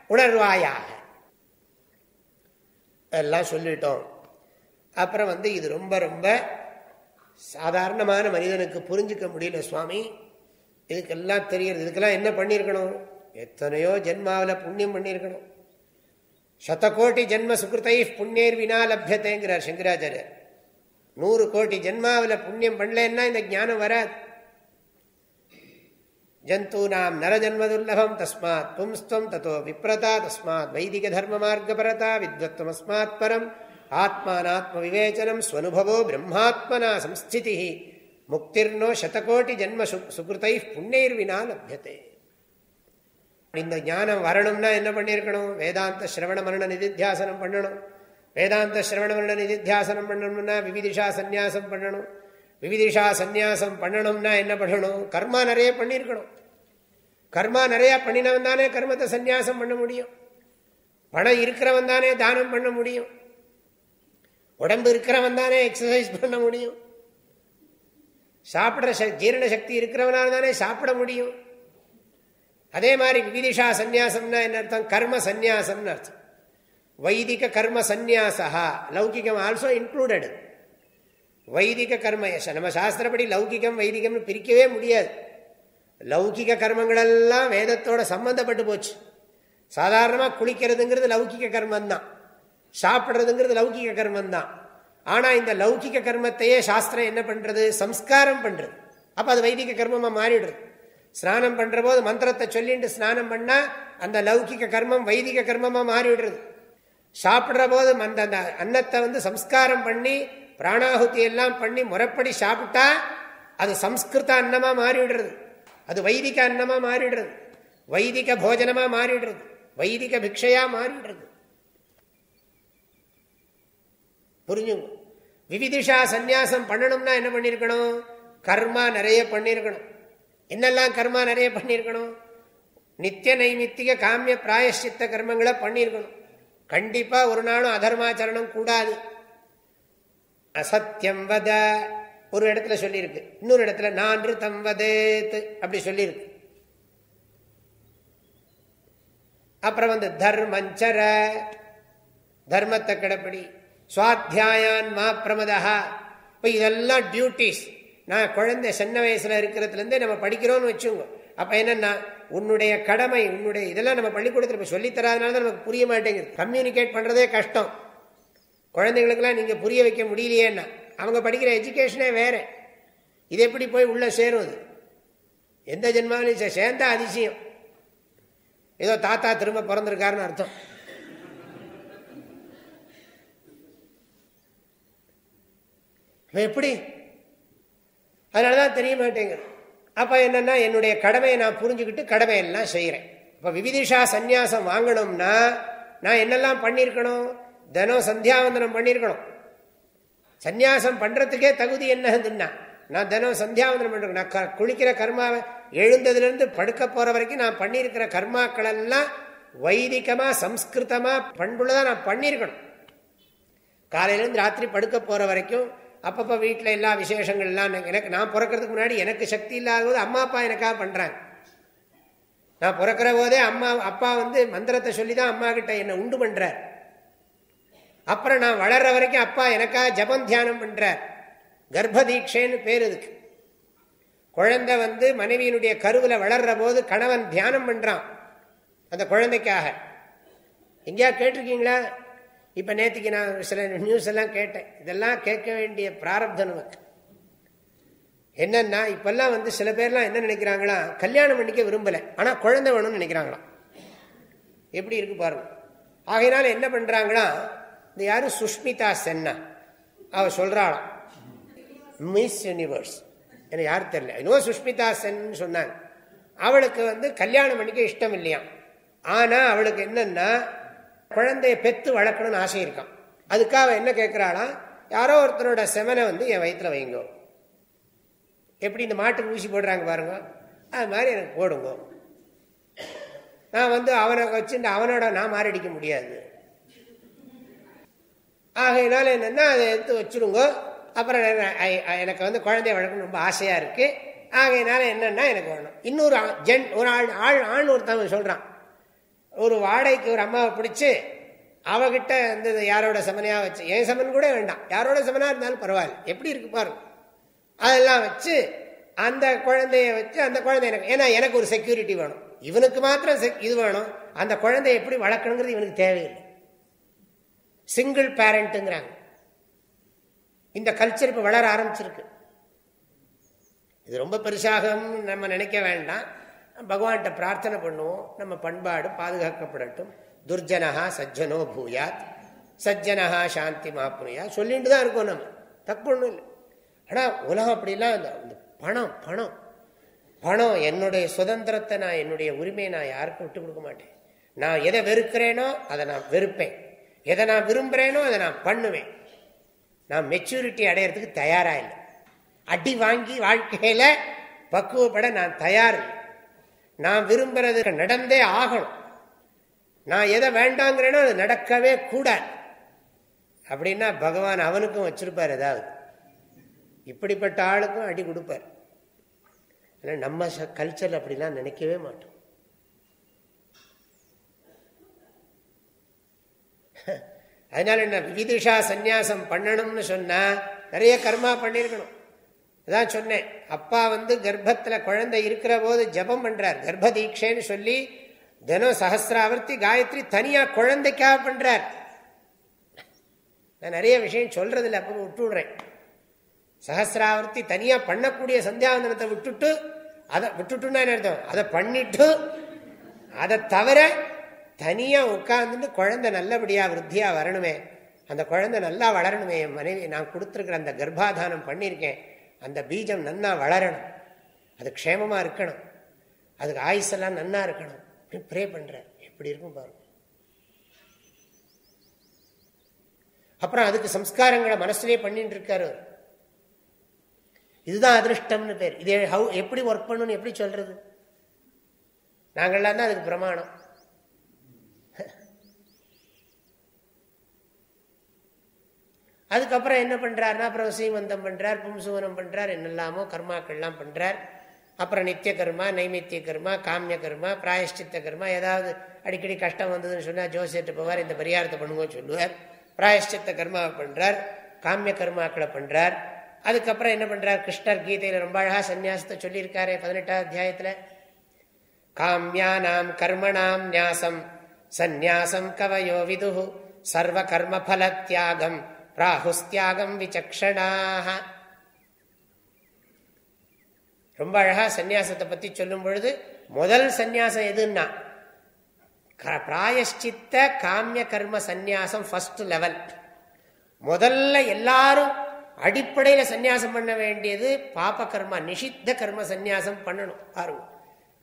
உணர்வாயாக. எல்லாம் சொல்லிட்டோம். அப்புறம் வந்து இது ரொம்ப ரொம்ப சாதாரணமான மனிதனுக்கு புரிஞ்சுக்க முடியல சுவாமி. இதுக்கெல்லாம் தெரியறது இதுக்கெல்லாம் என்ன பண்ணியிருக்கணும்? எத்தனையோ ஜென்மாவில் புண்ணியம் பண்ணியிருக்கணும். சதகோட்டி ஜென்ம சுகிருத்தை புண்ணியர் வினா லபியத்தைங்கிறார் சங்கராச்சாரியர் நூறு கோடி ஜென்மாவில் புண்ணியம் பண்ணலன்னா இந்த ஞானம் வராது. ஜந்தூனாம் நரஜன்மதுர்லபம் தஸ்மாத் பும்ஸ்துவம் தத்தோ விப்ரதா தஸ்மாத் வைதிக தர்ம மார்க்கபரதா வித்வத்வம் அஸ்மாத் பரம் ஆத்மானாத்ம விவேச்சனம் ஸ்வனுபவோ பிரம்மாத்மனா சம்ஸ்திதி முக்திர்னோ சதகோட்டி ஜென்ம சுகிருத்தை புண்ணியர் வினா லபியத்தை. இந்த ஞானம் வரணும்னா என்ன பண்ணியிருக்கணும்? வேதாந்த சிரவண மரண நிதித்தியாசனம் பண்ணணும். வேதாந்த சிரவண மரண நிதித்தியாசனம் பண்ணணும்னா விவிதிஷா சந்நியாசம் பண்ணணும். விவிதிஷா சந்நியாசம் பண்ணணும்னா என்ன பண்ணணும்? கர்மா நிறைய பண்ணியிருக்கணும். கர்மா நிறைய பண்ணினவன் தானே கர்மத்தை சந்நியாசம் பண்ண முடியும். பணம் இருக்கிறவன் தானே தானம் பண்ண முடியும். உடம்பு இருக்கிறவன் தானே எக்ஸசைஸ் பண்ண முடியும். சாப்பிட்ற ஜீரண சக்தி இருக்கிறவனால தானே சாப்பிட முடியும். அதே மாதிரி விவிதிஷா சந்நியாசம்னா என்ன அர்த்தம்? கர்ம சந்நியாசம்னு அர்த்தம். வைதிக கர்ம சந்நியாசா லௌகிகம் ஆல்சோ இன்க்ளூடட் வைதிக கர்ம நம்ம சாஸ்திரப்படி லௌகிகம் வைதிகம்னு பிரிக்கவே முடியாது. லௌகிக கர்மங்களெல்லாம் வேதத்தோட சம்பந்தப்பட்டு போச்சு. சாதாரணமாக குளிக்கிறதுங்கிறது லௌகிக கர்மம் தான் சாப்பிட்றதுங்கிறது லௌகிக கர்மம் தான் ஆனால் இந்த லௌகிக கர்மத்தையே சாஸ்திரம் என்ன பண்ணுறது சம்ஸ்காரம் பண்ணுறது அப்போ அது வைதிக கர்மமாக மாறிடுறது. ஸ்நானம் பண்ணுற போது மந்திரத்தை சொல்லிட்டு ஸ்நானம் பண்ணால் அந்த லௌகிக கர்மம் வைதிக கர்மமாக மாறிவிடுறது. சாப்பிட்ற போது அந்த அன்னத்தை வந்து சம்ஸ்காரம் பண்ணி பிராணாகுதி எல்லாம் பண்ணி முறைப்படி சாப்பிட்டா அது சம்ஸ்கிருத அன்னமா மாறிடுறது அது வைதிக அன்னமா மாறிடுறது வைதிக போஜனமா மாறிடுறது வைதிக பிக்ஷையா மாறிடுறது புரிஞ்சுங்க? விவிதிஷா சந்நியாசம் பண்ணணும்னா என்ன பண்ணிருக்கணும்? கர்மா நிறைய பண்ணிருக்கணும். என்னெல்லாம் கர்மா நிறைய பண்ணியிருக்கணும்? நித்திய நைமித்திக காமிய பிராயஷ்சித்த கர்மங்களை பண்ணியிருக்கணும். கண்டிப்பா ஒரு நாளும் அதர்மாச்சரணம் கூடாது. அசத்தியம் வத. ஒரு இடத்துல சொல்லியிருக்கு. இன்னொரு இடத்துல நான்று தம் வதேத்து அப்படி சொல்லியிருக்கு. அப்புறம் வந்து தர்மஞ்சர. தர்மத்தை கிடப்படி சுவாத்தியாயான் மா பிரமதா இப்போ இதெல்லாம் டியூட்டிஸ் நான் குழந்தை சின்ன வயசில் இருக்கிறதுலேருந்தே நம்ம படிக்கிறோம்னு வச்சுங்க. அப்போ என்னென்னா உன்னுடைய கடமை உன்னுடைய இதெல்லாம் நம்ம பள்ளிக்கூடத்தில் இப்போ சொல்லித்தராதனால தான் நமக்கு புரிய மாட்டேங்குது. கம்யூனிகேட் பண்ணுறதே கஷ்டம். குழந்தைங்களுக்கெல்லாம் நீங்கள் புரிய வைக்க முடியலையேன்னா அவங்க படிக்கிற எஜுகேஷனே வேறு. இது எப்படி போய் உள்ளே சேரும் அது? எந்த ஜென்மாவிலையும் சேர்ந்தா அதிசயம். ஏதோ தாத்தா திரும்ப பிறந்திருக்காருன்னு அர்த்தம். எப்படி? அதனாலதான் தெரிய மாட்டேங்குது. அப்ப என்னன்னா என்னுடைய கடமையை நான் புரிஞ்சுக்கிட்டு கடமையெல்லாம் செய்யறேன். இப்போ விவிதிஷா சந்நியாசம் வாங்கணும்னா நான் என்னெல்லாம் பண்ணியிருக்கணும்? தினம் சந்தியாவந்தனம் பண்ணியிருக்கணும். சந்நியாசம் பண்ணுறதுக்கே தகுதி என்னதுன்னா நான் தினம் சந்தியாவந்தனம் பண்ணுறேன் நான் குளிக்கிற கர்மாவை எழுந்ததுலேருந்து படுக்க போகிற வரைக்கும் நான் பண்ணியிருக்கிற கர்மாக்கள் எல்லாம் வைதிகமாக சம்ஸ்கிருதமாக பண்புள்ளதான் நான் பண்ணியிருக்கணும். காலையிலேருந்து ராத்திரி படுக்க போகிற வரைக்கும் அப்பப்போ வீட்டில் எல்லா விசேஷங்கள்லாம் எனக்கு நான் பிறக்கிறதுக்கு முன்னாடி எனக்கு சக்தி இல்லாத போது அம்மா அப்பா எனக்காக பண்ணுறாங்க நான் பிறக்கிற போதே அம்மா அப்பா வந்து மந்திரத்தை சொல்லி தான் அம்மா கிட்ட என்னை உண்டு பண்ணுறார் அப்புறம் நான் வளர்ற வரைக்கும் அப்பா எனக்காக ஜபம் தியானம் பண்ணுறார் கர்ப்பதீட்சைன்னு பேர் இதுக்கு குழந்தை வந்து மனைவியினுடைய கருவில் வளர்ற போது கணவன் தியானம் பண்ணுறான் அந்த குழந்தைக்காக. எங்கேயா கேட்டிருக்கீங்களா? இப்போ நேற்றுக்கு நான் சில நியூஸ் எல்லாம் கேட்டேன். இதெல்லாம் கேட்க வேண்டிய பிராரப்தம் நமக்கு. என்னன்னா இப்பெல்லாம் வந்து சில பேர்லாம் என்ன நினைக்கிறாங்களா கல்யாணம் பண்ணிக்க விரும்பலை. ஆனால் குழந்தை வேணும்னு நினைக்கிறாங்களாம். எப்படி இருக்கு பாருங்க. ஆகையினால என்ன பண்ணுறாங்களா இந்த யாரும் சுஷ்மிதா சென்னா. அவ சொல்கிறாளாம் மிஸ் யூனிவர்ஸ் எனக்கு யாரும் தெரியல. இன்னும் சுஷ்மிதா சென்னு சொன்னாங்க. அவளுக்கு வந்து கல்யாணம் பண்ணிக்க இஷ்டம் இல்லையா ஆனால் அவளுக்கு என்னன்னா குழந்தைய பெத்து வளர்க்கணும்னு ஆசை இருக்கான். அதுக்காக என்ன கேட்குறாளா யாரோ ஒருத்தனோட செமனை வந்து என் வயிற்றுல வைங்கோ. எப்படி இந்த மாட்டுக்கு ஊசி போடுறாங்க பாருங்க. அது மாதிரி எனக்கு போடுங்க. நான் வந்து அவனை வச்சுட்டு அவனோட நான் மாரடிக்க முடியாது. ஆகையினால என்னென்னா அதை எடுத்து வச்சுருங்க. அப்புறம் எனக்கு வந்து குழந்தைய வளர்க்கணும் ரொம்ப ஆசையாக இருக்குது ஆகையினால என்னென்னா எனக்கு வேணும். இன்னொரு ஜென் ஒரு ஆள் ஆள் ஆண் ஒருத்தவன் சொல்கிறான் ஒரு வாடகைக்கு ஒரு அம்மாவை பிடிச்சி அவகிட்ட வந்து யாரோட சமனையாக வச்சு என் சமன் கூட வேண்டாம். யாரோட சமனாக இருந்தாலும் பரவாயில்ல. எப்படி இருக்கு பாருங்க அதெல்லாம் வச்சு அந்த குழந்தைய வச்சு அந்த குழந்தை எனக்கு ஏன்னா எனக்கு ஒரு செக்யூரிட்டி வேணும். இவனுக்கு மாத்திரம் இது வேணும். அந்த குழந்தைய எப்படி வளர்க்கணுங்கிறது இவனுக்கு தேவையில்லை. சிங்கிள் பேரண்ட்டுங்கிறாங்க இந்த கல்ச்சர் இப்போ வளர ஆரம்பிச்சிருக்கு. இது ரொம்ப பெருசாகவும் நம்ம நினைக்க வேண்டாம். பகவான்கிட்ட பிரார்த்தனை பண்ணுவோம். நம்ம பண்பாடு பாதுகாக்கப்படட்டும். துர்ஜனஹா சஜ்ஜனோ பூயாத். சஜ்ஜனஹா சாந்தி மாப்புனியா சொல்லிட்டு தான் இருக்கோம் நம்ம. தப்பு ஒன்றும் இல்லை. ஆனால் உலகம் அப்படிலாம் இந்த பணம் பணம். பணம் என்னுடைய சுதந்திரத்தை நான் என்னுடைய உரிமையை நான் யாருக்கும் விட்டு கொடுக்க மாட்டேன். நான் எதை வெறுக்கிறேனோ அதை நான் வெறுப்பேன். எதை நான் விரும்புகிறேனோ அதை நான் பண்ணுவேன். நான் மெச்சூரிட்டி அடையிறதுக்கு தயாராக இல்லை. அடி வாங்கி வாழ்க்கையில் பக்குவப்பட நான் தயார் நான் விரும்புறது நடந்தே ஆகணும். நான் எதை வேண்டாங்கிறேனோ அது நடக்கவே கூடாது. அப்படின்னா பகவான் அவனுக்கும் வச்சிருப்பார் ஏதாவது. இப்படிப்பட்ட ஆளுக்கும் அடி கொடுப்பார். நம்ம கல்ச்சர் அப்படிலாம் நினைக்கவே மாட்டோம். அதனால என்ன? விதிஷா சந்நியாசம் பண்ணணும்னு சொன்னா நிறைய கர்மா பண்ணிருக்கணும். அதான் சொன்னேன். அப்பா வந்து கர்ப்பத்தில் குழந்தை இருக்கிற போது ஜபம் பண்றார். கர்ப்ப தீட்சைன்னு சொல்லி தினம் சஹசிராவர்த்தி காயத்ரி தனியா குழந்தைக்காக பண்றார். நான் நிறைய விஷயம் சொல்றது இல்லை அப்போ விட்டு விடுறேன் சஹசிராவர்த்தி தனியா பண்ணக்கூடிய சந்தியாவந்தனத்தை விட்டுட்டு அதை விட்டுட்டுன்னா என்ன அர்த்தம்? அதை பண்ணிட்டு அதை தவிர தனியா உட்கார்ந்துட்டு குழந்தை நல்லபடியா விருத்தியா வரணுமே. அந்த குழந்தை நல்லா வளரணுமே என் மனைவி நான் கொடுத்துருக்குற அந்த கர்ப்பாதானம் பண்ணியிருக்கேன். அந்த பீஜம் நன்னா வளரணும். அது க்ஷேமமாக இருக்கணும். அதுக்கு ஆயுசெல்லாம் நன்னா இருக்கணும். அப்படின்னு ப்ரே பண்ற. எப்படி இருக்கும் பாருங்க. அப்புறம் அதுக்கு சம்ஸ்காரங்களை மனசுலேயே பண்ணிட்டு இருக்காரு இதுதான் அதிருஷ்டம்னு பேர். இதே ஹவு எப்படி ஒர்க் பண்ணணும்னு எப்படி சொல்றது? நாங்கள்லாம் தான் அதுக்கு பிரமாணம். அதுக்கப்புறம் என்ன பண்ணுறாருன்னா அப்புறம் சீமந்தம் பண்ணுறார் பும்சுவனம் பண்ணுறார் என்னெல்லாமோ கர்மாக்கள்லாம் பண்ணுறார் அப்புறம் நித்திய கர்மா நைமித்திய கர்மா காமிய கர்மா பிராயஷ்டித்த கர்மா ஏதாவது அடிக்கடி கஷ்டம் வந்ததுன்னு சொன்னால் ஜோசியத்தை போவார் இந்த பரிகாரத்தை பண்ணுங்கன்னு சொல்லுவார். பிராயஷ்டித்த கர்மாவை பண்றார் காமிய கர்மாக்களை பண்றார். அதுக்கப்புறம் என்ன பண்ணுறார் கிருஷ்ணர் கீதையில் ரொம்ப அழகா சன்னியாசத்தை சொல்லியிருக்காரு பதினெட்டாம் அத்தியாயத்துல. காமியானாம் கர்மணாம் நியாசம் சந்நியாசம் கவயோ விது சர்வ கர்ம பல தியாகம். ராகுஸ்தியாகம் விசக்ஷணாக ரொம்ப அழகா சந்நியாசத்தை பத்தி சொல்லும் பொழுது முதல் சந்நியாசம் எதுன்னா பிராயஷ்சித்த காமிய கர்ம சந்நியாசம் ஃபர்ஸ்ட் லெவல் முதல்ல எல்லாரும் அடிப்படையில் சந்நியாசம் பண்ண வேண்டியது பாப கர்மா நிஷித்த கர்ம சந்நியாசம் பண்ணணும் பாருங்க.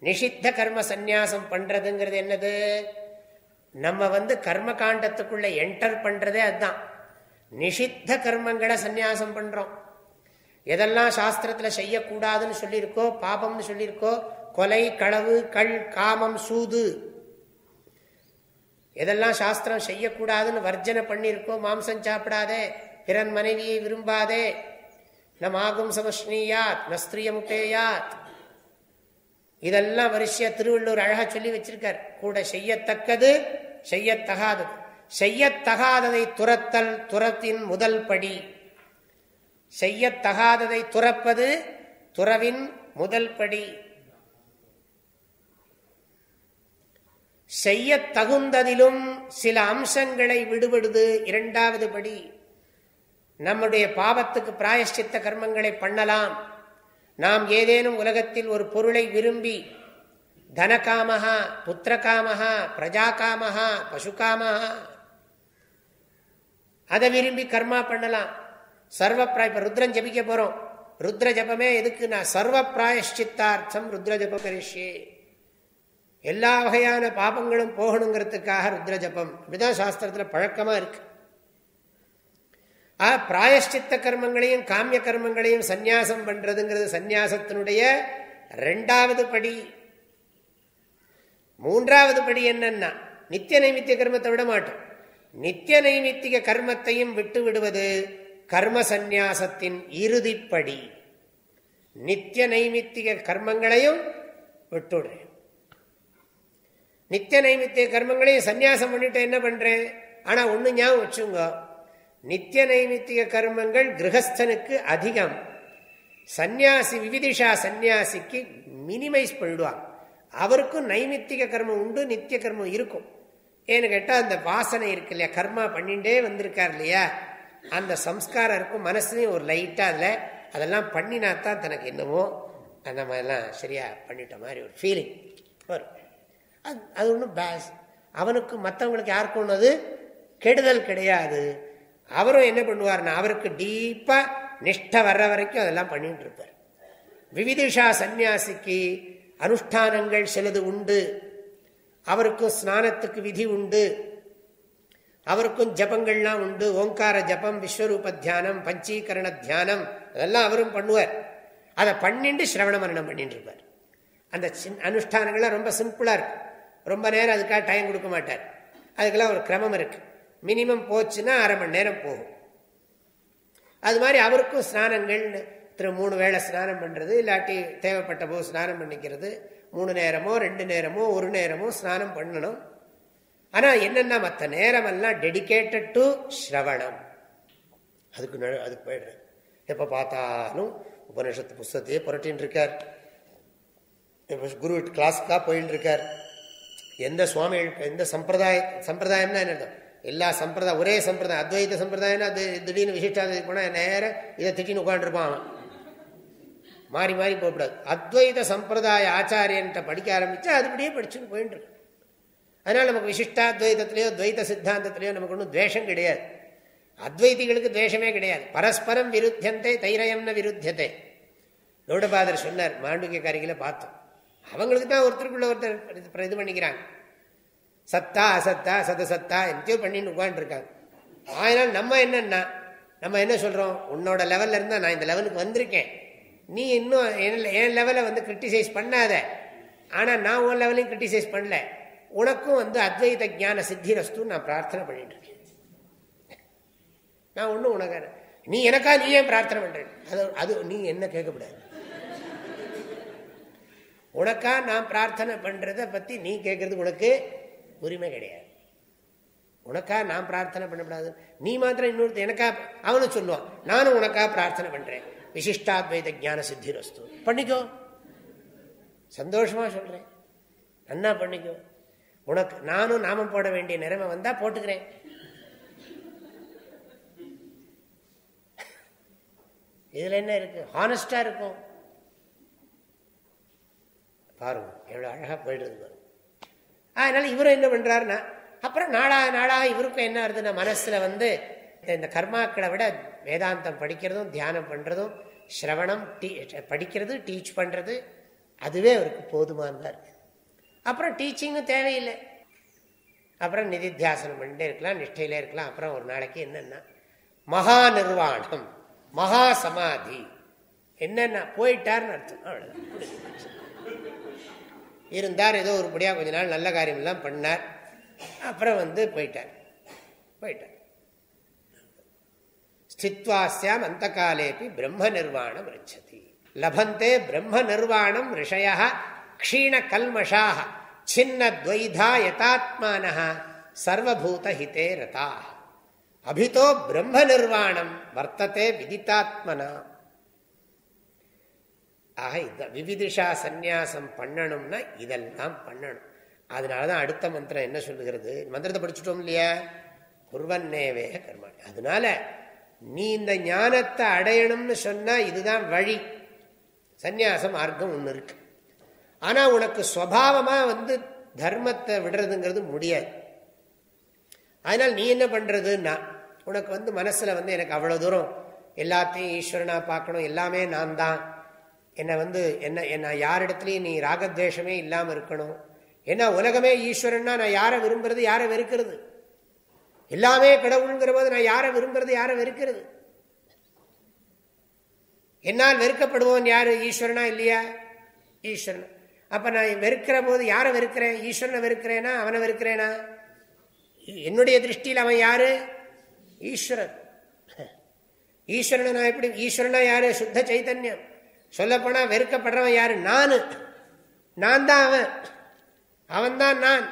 நிஷித்த கர்ம சந்நியாசம் பண்றதுங்கிறது என்னது? நம்ம வந்து கர்ம காண்டத்துக்குள்ள என்டர் பண்றதே அதுதான். நிஷித்த கர்மங்களை சந்நியாசம் பண்றோம். எதெல்லாம் சாஸ்திரத்துல செய்யக்கூடாதுன்னு சொல்லியிருக்கோ பாபம்னு சொல்லியிருக்கோ கொலை களவு கள் காமம் சூது எதெல்லாம் சாஸ்திரம் செய்யக்கூடாதுன்னு வர்ஜனை பண்ணியிருக்கோ மாம்சம் சாப்பிடாதே பிறன் மனைவியை விரும்பாதே நம் ஆகும் சமஸ்ரீயாத் நஸ்திரியமுட்டேயாத் இதெல்லாம் வரிசையா திருவள்ளூர் அழகா சொல்லி வச்சிருக்கார். கூட செய்யத்தக்கது செய்யத்தகாதது. செய்யத்தகாததை துரத்தல் துரத்தின் முதல் படி. செய்யத்தகாததை துறப்பது துறவின் முதல் படி. செய்ய தகுந்ததிலும் சில அம்சங்களை விடுபடுது இரண்டாவது படி. நம்முடைய பாவத்துக்கு பிராயஷ்சித்த கர்மங்களை பண்ணலாம். நாம் ஏதேனும் உலகத்தில் ஒரு பொருளை விரும்பி தனகாமகா புத்திரகாமகா பிரஜாகாமகா பசுகாமகா அதை விரும்பி கர்மா பண்ணலாம். சர்வ இப்போ ருத்ரன் ஜபிக்க போகிறோம் ருத்ர ஜபமே எதுக்கு நான் சர்வ பிராயஷ்சித்தார்த்தம் ருத்ர ஜபம் கரிஷே எல்லா வகையான பாபங்களும் போகணுங்கிறதுக்காக ருத்ர ஜபம். இப்படிதான் சாஸ்திரத்தில் பழக்கமா இருக்கு. ஆ பிராயஷ்சித்த கர்மங்களையும் காமிய கர்மங்களையும் சந்நியாசம் பண்ணுறதுங்கிறது சந்நியாசத்தினுடைய ரெண்டாவது படி. மூன்றாவது படி என்னன்னா நித்திய நைமித்திய கர்மத்தை விட மாட்டோம். நித்திய நைமித்திக கர்மத்தையும் விட்டு விடுவது கர்ம சந்நியாசத்தின் இறுதிப்படி. நித்திய நைமித்திக கர்மங்களையும் விட்டுடுறேன் நித்திய நைமித்திய கர்மங்களையும் சந்நியாசம் பண்ணிட்டு என்ன பண்றேன்? ஆனா ஒண்ணு ஞாபகம் வச்சுங்க. நித்திய நைமித்திக கர்மங்கள் கிரகஸ்தனுக்கு அதிகம். சந்நியாசி விவிதிஷா சந்நியாசிக்கு மினிமைஸ் பண்ணிடுவாங்க. அவருக்கும் நைமித்திக கர்மம் உண்டு நித்திய கர்மம் இருக்கும். ஏன்னு கேட்டால் அந்த வாசனை இருக்கு இல்லையா? கர்மா பண்ணிகிட்டே வந்திருக்கார் இல்லையா? அந்த சம்ஸ்காரம் இருக்கும் மனசுலையும் ஒரு லைட்டாக அதில் அதெல்லாம் பண்ணினா தான் தனக்கு என்னமோ அந்த மாதிரிலாம் சரியாக பண்ணிட்ட மாதிரி ஒரு ஃபீலிங் வரும். அது அது ஒன்றும் பேஸ் அவனுக்கு மற்றவங்களுக்கு யாருக்கும் ஒன்று அது? கெடுதல் கிடையாது. அவரும் என்ன பண்ணுவார்னா அவருக்கு டீப்பாக நிஷ்டை வர்ற வரைக்கும் அதெல்லாம் பண்ணிட்டு இருப்பார். விவிதிஷா சந்நியாசிக்கு அனுஷ்டானங்கள் சிலது உண்டு. அவருக்கும் ஸ்நானத்துக்கு விதி உண்டு. அவருக்கும் ஜபங்கள்லாம் உண்டு. ஓங்கார ஜபம் விஸ்வரூப தியானம் பஞ்சீகரண தியானம் அதெல்லாம் அவரும் பண்ணுவார். அதை பண்ணிட்டு சிரவண மரணம் பண்ணிட்டு இருப்பார் அந்த அனுஷ்டானங்கள்லாம் ரொம்ப சிம்பிளா இருக்கு. ரொம்ப நேரம் அதுக்காக டைம் கொடுக்க மாட்டார். அதுக்கெல்லாம் ஒரு கிரமம் இருக்கு. மினிமம் போச்சுன்னா அரை மணி நேரம் போகும். அது மாதிரி அவருக்கும் ஸ்நானங்கள் திரு மூணு வேளை ஸ்நானம் பண்ணுறது இல்லாட்டி தேவைப்பட்ட போது ஸ்நானம் பண்ணிக்கிறது மூணு நேரமோ ரெண்டு நேரமோ ஒரு நேரமோ ஸ்நானம் பண்ணணும். ஆனால் என்னென்னா மற்ற நேரமெல்லாம் டெடிக்கேட்டட் டு ஸ்ரவணம். அதுக்கு அதுக்கு போயிடுறேன். எப்போ பார்த்தாலும் உபநிஷத்து புஸ்தத்தையே புரட்டின்னு இருக்கார். குரு கிளாஸுக்காக போயின்னு இருக்கார். எந்த சுவாமி எந்த சம்பிரதாய சம்பிரதாயம்னா என்ன எல்லா சம்பிரதாயம் ஒரே சம்பிரதாயம் அத்வைத சம்பிரதாயம்னா அது திடீர்னு விசிஷ்டாதி போனால் நேரம் இதை திட்டின்னு உட்காந்துருப்பான் அவன். மாறி மாறி போகக்கூடாது. அத்வைத சம்பிரதாய ஆச்சாரியன்ட்ட படிக்க ஆரம்பிச்சா அதுபடியே படிச்சுன்னு போயிட்டு இருக்கு. அதனால நமக்கு விசிஷ்டாத்வைதத்திலேயோ துவைத சித்தாந்தத்திலேயோ நமக்கு ஒன்றும் துவேஷம் கிடையாது. அத்வைதிகளுக்கு துவேஷமே கிடையாது. பரஸ்பரம் விருத்தியந்தே தைரயம்ன விருத்தியத்தை கௌடபாதர் சொன்னார் மாண்டிகாரிகளை பார்த்தோம். அவங்களுக்கு தான் ஒருத்தருக்குள்ள ஒருத்தர் இது பண்ணிக்கிறாங்க. சத்தா அசத்தா சதசத்தா எத்தையோ பண்ணின்னு உட்காந்துருக்காங்க அதனால நம்ம என்னன்னா நம்ம என்ன சொல்றோம்? உன்னோட லெவல்ல இருந்தா நான் இந்த லெவலுக்கு வந்திருக்கேன். நீ இன்னும் என் லெவலை வந்து கிரிட்டிசைஸ் பண்ணாத. ஆனால் நான் உன் லெவலையும் கிரிட்டிசைஸ் பண்ணல. உனக்கும் வந்து அத்வைத ஜான சித்தி ரஸ்து நான் பிரார்த்தனை பண்ணிட்டு இருக்கேன். நான் ஒன்றும் உனக்கு நீ எனக்கா நீ ஏன் பிரார்த்தனை பண்றேன் அது அது நீ என்ன கேட்கக்கூடாது. உனக்கா நான் பிரார்த்தனை பண்றத பத்தி நீ கேட்கறது உனக்கு உரிமை கிடையாது. உனக்கா நான் பிரார்த்தனை பண்ணக்கூடாது நீ மாத்திரம் இன்னொருத்த எனக்கா அவனு சொல்லுவான் நானும் உனக்கா பிரார்த்தனை பண்றேன். விசிஷ்டாத்வைத ஜான சித்தி ரஸ்து பண்ணிக்கோ சந்தோஷமா சொல்றேன் நன்னா பண்ணிக்கோ உனக்கு நானும் நாமம் போட வேண்டிய நிலைமை வந்தா போட்டுக்கிறேன் இதுல என்ன இருக்கு ஹானஸ்டா இருக்கும் பாருங்க எவ்வளவு அழகா போயிட்டு பாருங்க அதனால இவரும் என்ன பண்றாருன்னா அப்புறம் நாளா நாளாக இவருக்கும் என்ன வருதுன்னா மனசுல வந்து இந்த கர்மாக்களை விட வேதாந்தம் படிக்கிறதும் தியானம் பண்ணுறதும் ஸ்ரவணம் படிக்கிறது டீச் பண்ணுறது அதுவே அவருக்கு போதுமானதாக இருக்கு அப்புறம் டீச்சிங்கும் தேவையில்லை. அப்புறம் நிதித்தியாசனம் பண்ணிட்டே இருக்கலாம் நிஷ்டையிலே இருக்கலாம். அப்புறம் ஒரு நாளைக்கு என்னென்னா மகா நிர்வாணம் மகா சமாதி. என்னென்ன போயிட்டார்னு அர்த்தம். அவ்வளோதான் இருந்தார் ஏதோ ஒருபடியாக கொஞ்ச நாள் நல்ல காரியமெல்லாம் பண்ணார். அப்புறம் வந்து போயிட்டார். போயிட்டார். ஸ்தித்வாஸ்யாம் அந்த காலேபி பிரம்ம நிர்வாணம் ரிச்சதி லபந்தே பிரம்ம நிர்வாணம் ரிஷய க்ஷீண கல்மஷாக சின்ன துவைதா யதாத்மான சர்வபூத ஹிதே ரதா அபிதோ பிரம்ம நிர்வாணம் வர்த்தத்தை விதித்தாத்மனா ஆக இந்த விவிதிஷா சந்நியாசம் பண்ணணும்னா இதெல்லாம் பண்ணணும். அதனாலதான் அடுத்த மந்திரம் என்ன சொல்லுகிறது? மந்திரத்தை படிச்சுட்டோம் இல்லையா? குர்வன்னேவே கர்மாணி. அதனால நீ இந்த ஞானத்தை அடையணும்னு சொன்னால் இதுதான் வழி. சந்நியாச மார்க்கம் ஒன்று இருக்கு. ஆனால் உனக்கு சுவாவமாக வந்து தர்மத்தை விடுறதுங்கிறது முடியாது. அதனால் நீ என்ன பண்ணுறதுன்னா உனக்கு வந்து மனசில் வந்து எனக்கு அவ்வளோ தூரம் எல்லாத்தையும் ஈஸ்வரனாக பார்க்கணும் எல்லாமே நான் தான். என்னை வந்து என்ன என்ன யாரிடத்துலையும் நீ ராகத்வேஷமே இல்லாமல் இருக்கணும். ஏன்னா உலகமே ஈஸ்வரன்னா நான் யாரை விரும்புறது யாரை வெறுக்கிறது? எல்லாமே கடவுளுங்கிற போது நான் யாரை விரும்புறது யாரை வெறுக்கிறது? என்னால் வெறுக்கப்படுவோம் யாரு? ஈஸ்வரனா இல்லையா? ஈஸ்வரன். அப்ப நான் வெறுக்கிற போது யாரை வெறுக்கிறேன்? ஈஸ்வரனை வெறுக்கிறேனா? அவனை வெறுக்கிறேனா? என்னுடைய திருஷ்டியில் அவன் யாரு? ஈஸ்வரன். ஈஸ்வரனை நான் எப்படி ஈஸ்வரனா யாரு? சுத்த சைத்தன்யம் சொல்லப்போனா வெறுக்கப்படுறவன் யாரு? நான். நான் தான் அவன். அவன் தான் நான்.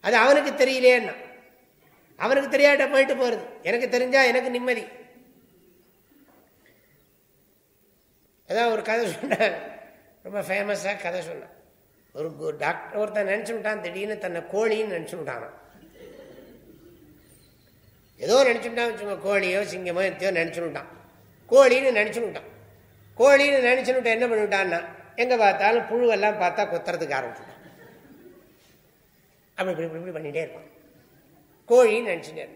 அது அவனுக்கு தெரியலேன்னா. அவனுக்கு தெரியாட்ட போயிட்டு போறது. எனக்கு தெரிஞ்சா எனக்கு நிம்மதி. அதான் ஒரு கதை சொன்னான் ரொம்ப ஃபேமஸாக கதை சொன்னான் ஒரு டாக்டர் ஒருத்தன் நினச்சுட்டான் திடீர்னு தன்னை கோழின்னு நினச்சுட்டான் ஏதோ நினச்சுட்டான் வச்சுக்கோ கோழியோ சிங்கமோ எத்தையோ நினச்சுட்டான் கோழின்னு நினச்சுட்டான் கோழின்னு நினச்சுட்டு என்ன பண்ணிவிட்டான்னா எங்கே பார்த்தாலும் புழுவெல்லாம் பார்த்தா கொத்துறதுக்கு ஆரம்பிச்சுட்டான். அப்படி இப்படி இப்படி பண்ணிகிட்டே இருப்பான். கோழின்னு நினச்சிட்டே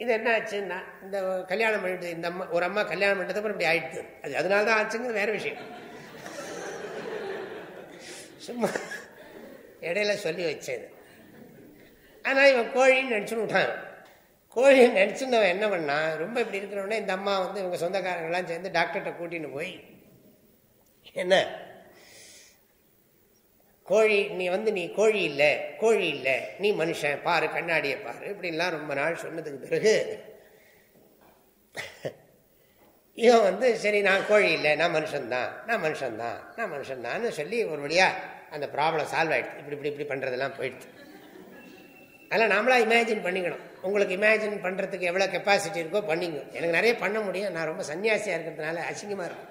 இது என்ன ஆச்சுன்னா இந்த கல்யாணம் பண்ணிட்டு இந்த அம்மா ஒரு அம்மா கல்யாணம் பண்ணிட்டது இப்படி ஆயிடுச்சு. அது அதனால தான் ஆச்சுங்கிறது வேற விஷயம். சும்மா இடையில சொல்லி வச்சது. ஆனால் இவன் கோழின்னு நினச்சுன்னு விட்டான். கோழின்னு நினச்சிருந்தவன் என்ன பண்ணா ரொம்ப இப்படி இருக்கிறவனே இந்த அம்மா வந்து இவங்க சொந்தக்காரங்களாம் சேர்ந்து டாக்டர்கிட்ட கூட்டின்னு போய் என்ன கோழி நீ வந்து நீ கோழி இல்லை கோழி இல்லை நீ மனுஷன் பாரு கண்ணாடியை பாரு இப்படின்லாம் ரொம்ப நாள் சொன்னதுக்கு பிறகு இவன் வந்து சரி நான் கோழி இல்லை நான் மனுஷன்தான் நான் மனுஷன்தான் நான் மனுஷன்தான்னு சொல்லி ஒரு வழியாக அந்த ப்ராப்ளம் சால்வ் ஆகிடுது இப்படி இப்படி இப்படி பண்ணுறதெல்லாம் போயிடுது அதெல்லாம் நாமளாக இமேஜின் பண்ணிக்கணும். உங்களுக்கு இமேஜின் பண்ணுறதுக்கு எவ்வளோ கெப்பாசிட்டி இருக்கோ பண்ணிங்க எனக்கு நிறைய பண்ண முடியும். நான் ரொம்ப சன்னியாசியாக இருக்கிறதுனால அசிங்கமாக இருக்கும்.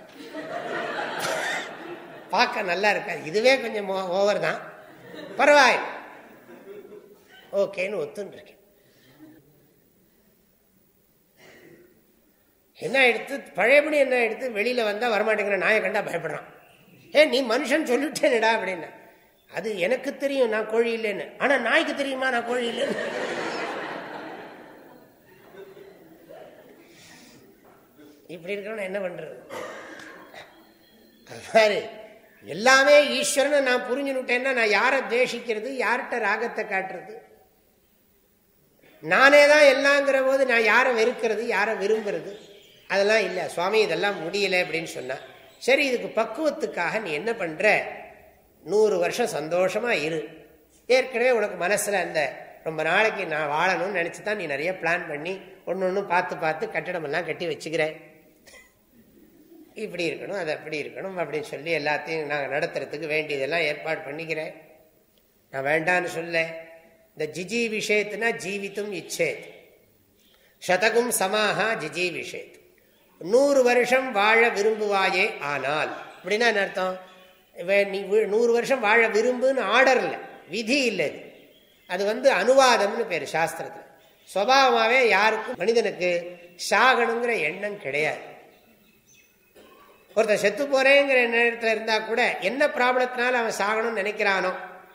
பார்க்க நல்லா இருக்காது. இதுவே கொஞ்சம் ஓவர் தான். பரவாயில்ல. ஓகேன்னு ஒத்துன்னு என்ன எடுத்து பழையபடி என்ன எடுத்து வெளியில் வந்தால் வரமாட்டேங்கிற நாயை கண்டா பயப்படுறான். ஏ நீ மனுஷன் சொல்லிட்டேனடா அப்படின்னு. அது எனக்கு தெரியும் நான் கோழி இல்லைன்னு. ஆனால் நாய்க்கு தெரியுமா நான் கோழி இல்லைன்னு? இப்படி இருக்கணும் என்ன பண்ணுறது அது எல்லாமே ஈஸ்வரனை நான் புரிஞ்சுனுட்டேன்னா நான் யாரை தேசிக்கிறது யார்கிட்ட ராகத்தை காட்டுறது? நானே தான் எல்லாங்கிற போது நான் யாரை வெறுக்கிறது யாரை விரும்புறது? அதெல்லாம் இல்லை. சுவாமி இதெல்லாம் முடியல அப்படின்னு சொன்னான் சரி இதுக்கு பக்குவத்துக்காக நீ என்ன பண்ற? நூறு வருஷம் சந்தோஷமா இரு. ஏற்கனவே உனக்கு மனசுல அந்த ரொம்ப நாளைக்கு நான் வாழணும்னு நினச்சி தான் நீ நிறைய பிளான் பண்ணி ஒன்று ஒன்று பார்த்து பார்த்து கட்டிடம் எல்லாம் கட்டி வச்சுக்கிறேன் இப்படி இருக்கணும் அது அப்படி இருக்கணும் அப்படின்னு சொல்லி எல்லாத்தையும் நாங்கள் நடத்துறதுக்கு வேண்டியதெல்லாம் ஏற்பாடு பண்ணிக்கிறேன். நான் வேண்டான்னு சொல்ல. இந்த ஜிஜி விஷயத்துனா ஜீவித்தும் இச்சேத் சதகும் சமாஹா ஜிஜி விஷேத் நூறு வருஷம் வாழ விரும்புவாயே ஆனால். அப்படின்னா என்ன அர்த்தம்? நீ நூறு வருஷம் வாழ விரும்புன்னு ஆர்டர் இல்லை. விதி இல்லை இது. அது வந்து அனுவாதம்னு பேர் சாஸ்திரத்தில். சுவாவமாகவே யாருக்கும் மனிதனுக்கு சாகணுங்கிற எண்ணம் கிடையாது. ஒருத்தர் செத்து போறேங்கிற நேரத்தில் இருந்தா கூட என்ன ப்ராப்ளத்தினால அவன் சாகணும்னு நினைக்கிறானோ